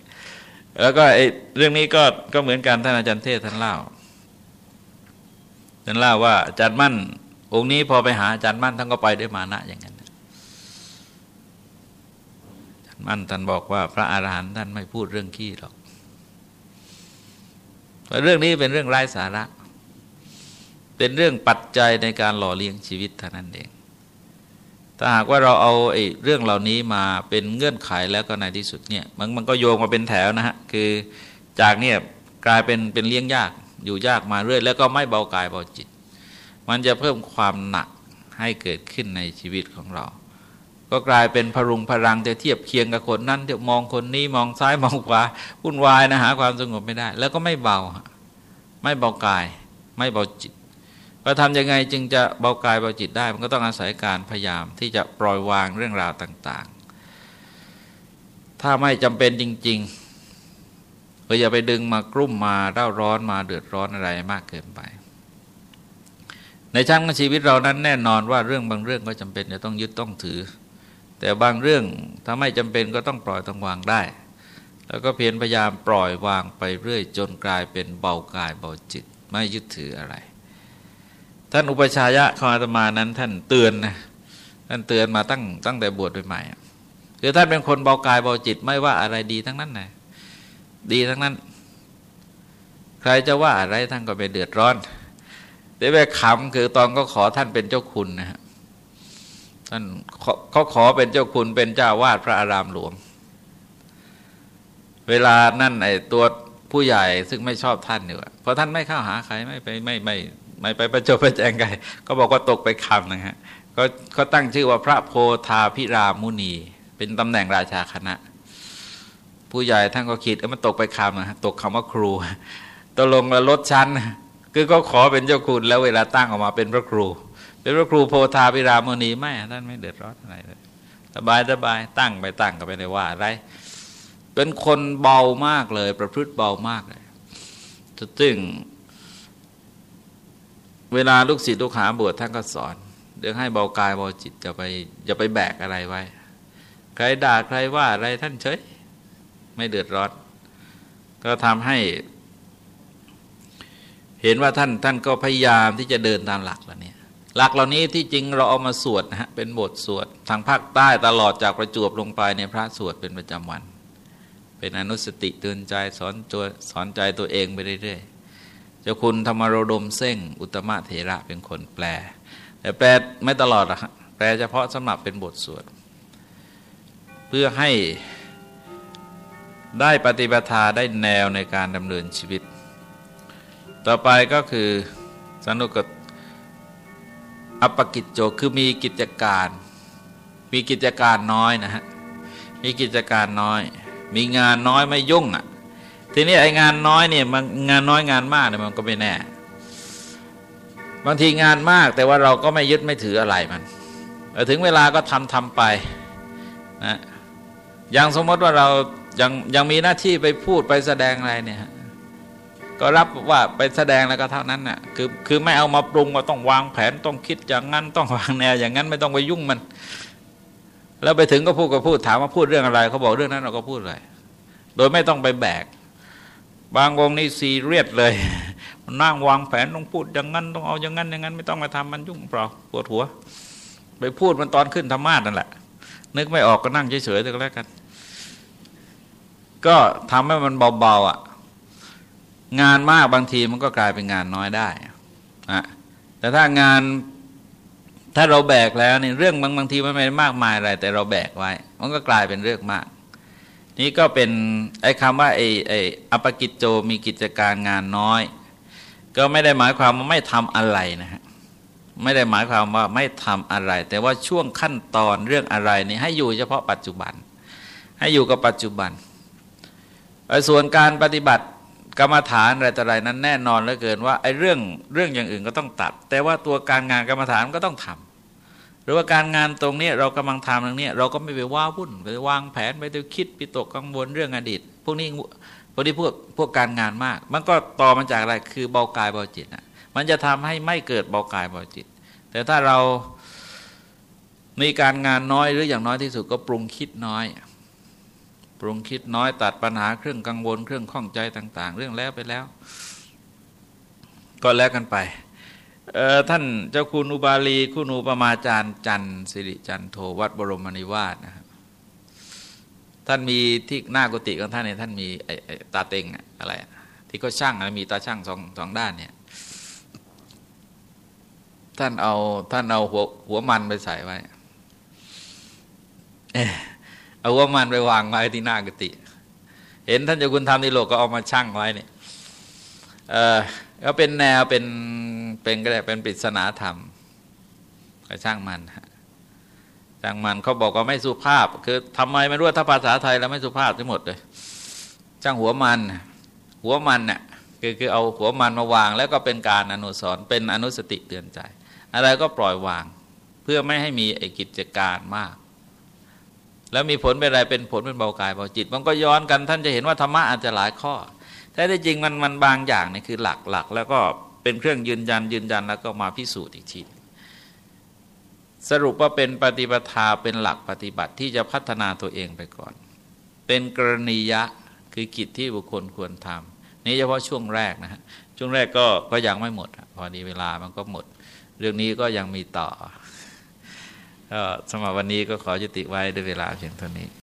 แล้วก็ไอ้เรื่องนี้ก็ก็เหมือนกันท่านอาจารย์เทศท่านเล่าท่านเล่าว่าอาจารย์มั่น องค์นี้พอไปหาอาจารย์มั่นท่านก็ไปด้วยมานะอย่างนั้นอาจารย์มั่นท่านบอกว่าพระอาหารหันต์ท่านไม่พูดเรื่องขี้หรอกเรื่องนี้เป็นเรื่องไร้สาระ เป็นเรื่องปัจจัยในการหล่อเลี้ยงชีวิตเท่านั้นเองถ้าหากว่าเราเอาไอ้เรื่องเหล่านี้มาเป็นเงื่อนไขแล้วก็ในที่สุดเนี่ยมันมันก็โยงมาเป็นแถวนะฮะคือจากเนี่ยกลายเป็นเป็นเลี้ยงยากอยู่ยากมาเรื่อย แล้วก็ไม่เบากายเบาจิต มันจะเพิ่มความหนักให้เกิดขึ้นในชีวิตของเรา ก็กลายเป็นพรุงพรังจะเทียบเคียงกับคนนั้นจะมองคนนี้มองซ้ายมองขวาวุ่นวายนะหาความสงบไม่ได้ แล้วก็ไม่เบา ไม่เบากาย ไม่เบาจิตเราทำยังไงจึงจะเบากายเบาจิตได้ มันก็ต้องอาศัยการพยายามที่จะปล่อยวางเรื่องราวต่าง ๆ ถ้าไม่จำเป็นจริง ๆ ก็อย่าไปดึงมากรุ่มมาเร่าร้อนมาเดือดร้อนอะไรมากเกินไป ในชั้นของชีวิตเรานั้นแน่นอนว่าเรื่องบางเรื่องก็จำเป็นจะต้องยึดต้องถือ แต่บางเรื่องถ้าไม่จำเป็นก็ต้องปล่อยต้องวางได้ แล้วก็เพียรพยายามปล่อยวางไปเรื่อยจนกลายเป็นเบากายเบาจิตไม่ยึดถืออะไร ท่านอุปชายะของอาตมานั้นท่านเตือนนะท่านเตือนมาตั้งตั้งแต่บวชใหม่ๆคือท่านเป็นคนเบากายเบาจิตไม่ว่าอะไรดีทั้งนั้นนะดีทั้งนั้น ใครจะว่าอะไรท่านก็ไปเดือดร้อน แต่แบบขำคือตอนก็ขอท่านเป็นเจ้าคุณนะฮะท่านเขาขอเป็นเจ้าคุณเป็นเจ้าวาดพระอารามหลวง เวลานั่นไอ้ตัวผู้ใหญ่ซึ่งไม่ชอบท่านอยู่เพราะท่านไม่เข้าหาใครไม่ไปไม่ไม่ไม่ไปประจบประแจงใครก็บอกว่าตกไปคำนะฮะเขาเขาตั้งชื่อว่าพระโพธาพิรามุนี เป็นตำแหน่งราชาคณะ ผู้ใหญ่ท่านก็คิดเออมันตกไปคำนะตกคำว่าครูตกลงแล้วลดชั้น คือก็ขอเป็นเจ้าคุณแล้วเวลาตั้งออกมาเป็นพระครู เป็นพระครูโพธาพิรามณีไม่ท่านไม่เดือดร้อนอะไรเลยสบายสบายตั้งไปตั้งก็ไม่ได้ว่าอะไร เป็นคนเบามากเลย ประพฤติเบามากเลยซึ่งเวลาลูกศิษย์ลูกหาบวชท่านก็สอนเรื่องให้เบากายเบาจิตจะไปอย่าไปแบกอะไรไว้ ใครด่าใครว่าอะไรท่านเฉย ไม่เดือดร้อน ก็ทำให้ เห็นว่าท่านท่านก็พยายามที่จะเดินตามหลักเหล่านี้หลักเหล่านี้ที่จริงเราเอามาสวดนะฮะเป็นบทสวดทางภาคใต้ตลอดจากประจวบลงไปในพระสวดเป็นประจำวัน เป็นอนุสติเตือนใจสอนตัวสอนใจตัวเองไปเรื่อยๆเจ้าคุณธรรมรดมเส้งอุตมะเถระเป็นคนแปล แต่แปลไม่ตลอดอะแปลเฉพาะสำหรับเป็นบทสวด เพื่อให้ได้ปฏิปทาได้แนวในการดำเนินชีวิต ต่อไปก็คือสนุกอัปกิจโจคือมีกิจการมีกิจการน้อยนะฮะมีกิจการน้อย มีงานน้อยไม่ยุ่งอะทีนี้ไอ้งานน้อยเนี่ยมันงานน้อยงานมากเนี่ยมันก็ไม่แน่ บางทีงานมากแต่ว่าเราก็ไม่ยึดไม่ถืออะไรมันถึงเวลาก็ทำทำไปนะอย่างสมมติว่าเรายังยังมีหน้าที่ไปพูดไปแสดงอะไรเนี่ย ก็รับว่าไปแสดงแล้วก็เท่านั้นน่ะคือคือไม่เอามาปรุงว่าต้องวางแผนต้องคิดอย่างนั้นต้องวางแนวอย่างนั้นไม่ต้องไปยุ่งมัน แล้วไปถึงก็พูดก็พูดถามว่าพูดเรื่องอะไรเขาบอกเรื่องนั้นเราก็พูดเลย โดยไม่ต้องไปแบก บางวงนี่ซีเรียสเลยนั่งวางแผนต้องพูดอย่างนั้นต้องเอาอย่างนั้นอย่างนั้น ไม่ต้องมาทำมันยุ่งเปล่าปวดหัว ไปพูดมันตอนขึ้นธรรมาสนั่นแหละ นึกไม่ออกก็นั่งเฉยๆก็แล้วกัน ก็ทำให้มันเบาๆอะ งานมากบางทีมันก็กลายเป็นงานน้อยได้อะแต่ถ้างานถ้าเราแบกแล้วนี่เรื่องบางบางทีมันไม่มากมายอะไร แต่เราแบกไว้ มันก็กลายเป็นเรื่องมาก นี่ก็เป็นไอ้คำว่าไอ้ไอ้อปกิจโจมีกิจการงานน้อย ก็ไม่ได้หมายความว่าไม่ทำอะไรนะฮะไม่ได้หมายความว่าไม่ทำอะไร แต่ว่าช่วงขั้นตอนเรื่องอะไรนี่ให้อยู่เฉพาะปัจจุบัน ให้อยู่กับปัจจุบันส่วนการปฏิบัติ กรรมฐานอะไรต่ออะไรนั้นแน่นอนเหลือเกินว่าไอ้เรื่องเรื่องอย่างอื่นก็ต้องตัด แต่ว่าตัวการงานกรรมฐานก็ต้องทำหรือว่าการงานตรงนี้เรากำลังทำตรงนี้เราก็ไม่ไปว้าวุ่นไปวางแผนไปไปคิดไปตกกังวลเรื่องอดีต พวกนี้พวกนี้พวกพวกการงานมาก มันก็ต่อมาจากอะไรคือเบากายเบาจิตอะมันจะทำให้ไม่เกิดเบากายเบาจิต แต่ถ้าเรามีการงานน้อยหรืออย่างน้อยที่สุดก็ปรุงคิดน้อย รุงคิดน้อยตัดปัญหาเครื่องกังวลเครื่องข้องใจต่าง ๆ เรื่องแล้วไปแล้ว ก็แล้วกันไปท่านเจ้าคุณอุบาลีคุณอุปมาจารย์จันสิริจันโทวัดบรมนิวาสนะครับท่านมีที่หน้ากุฏิของท่านเนี่ยท่านมีตาเต็งอะไร ที่ก็ช่างมีตาช่างสองสองด้านเนี่ยท่านเอาท่านเอาหัวหัวมันไปใส่ไว้ เอาหัวมันไปวางไว้ที่หน้ากติเห็นท่านเจ้าคุณทำในโลกก็เอามาชั่งไว้เนี่ยเออก็เป็นแนวเป็นเป็นก็ได้เป็นปริศนาธรรม ก็ช่างมันช่างมันเขาบอกว่าไม่สุภาพ คือทำไมไม่รู้ถ้าภาษาไทยแล้วไม่สุภาพทั้งหมดเลยช่างหัวมัน หัวมันเนี่ยคือคือเอาหัวมันมาวาง แล้วก็เป็นการอนุสรเป็นอนุสติเตือนใจ อะไรก็ปล่อยวาง เพื่อไม่ให้มีไอกิจการมาก แล้วมีผลเป็นอะไรเป็นผลเป็นเบากายเบาจิต มันก็ย้อนกันท่านจะเห็นว่าธรรมะอาจจะหลายข้อแต่ที่จริงมันมันบางอย่างนี่คือหลักหลักแล้วก็เป็นเครื่องยืนยันยืนยันแล้วก็มาพิสูจน์อีกทีสรุปว่าเป็นปฏิปทาเป็นหลักปฏิบัติที่จะพัฒนาตัวเองไปก่อน เป็นกรณียะคือกิจที่บุคคลควรทำนี่เฉพาะช่วงแรกนะฮะช่วงแรกก็ก็ยังไม่หมด พอดีเวลามันก็หมด เรื่องนี้ก็ยังมีต่อ ก็สำหรับวันนี้ก็ขอยุติไว้ด้วยเวลาเพียงเท่านี้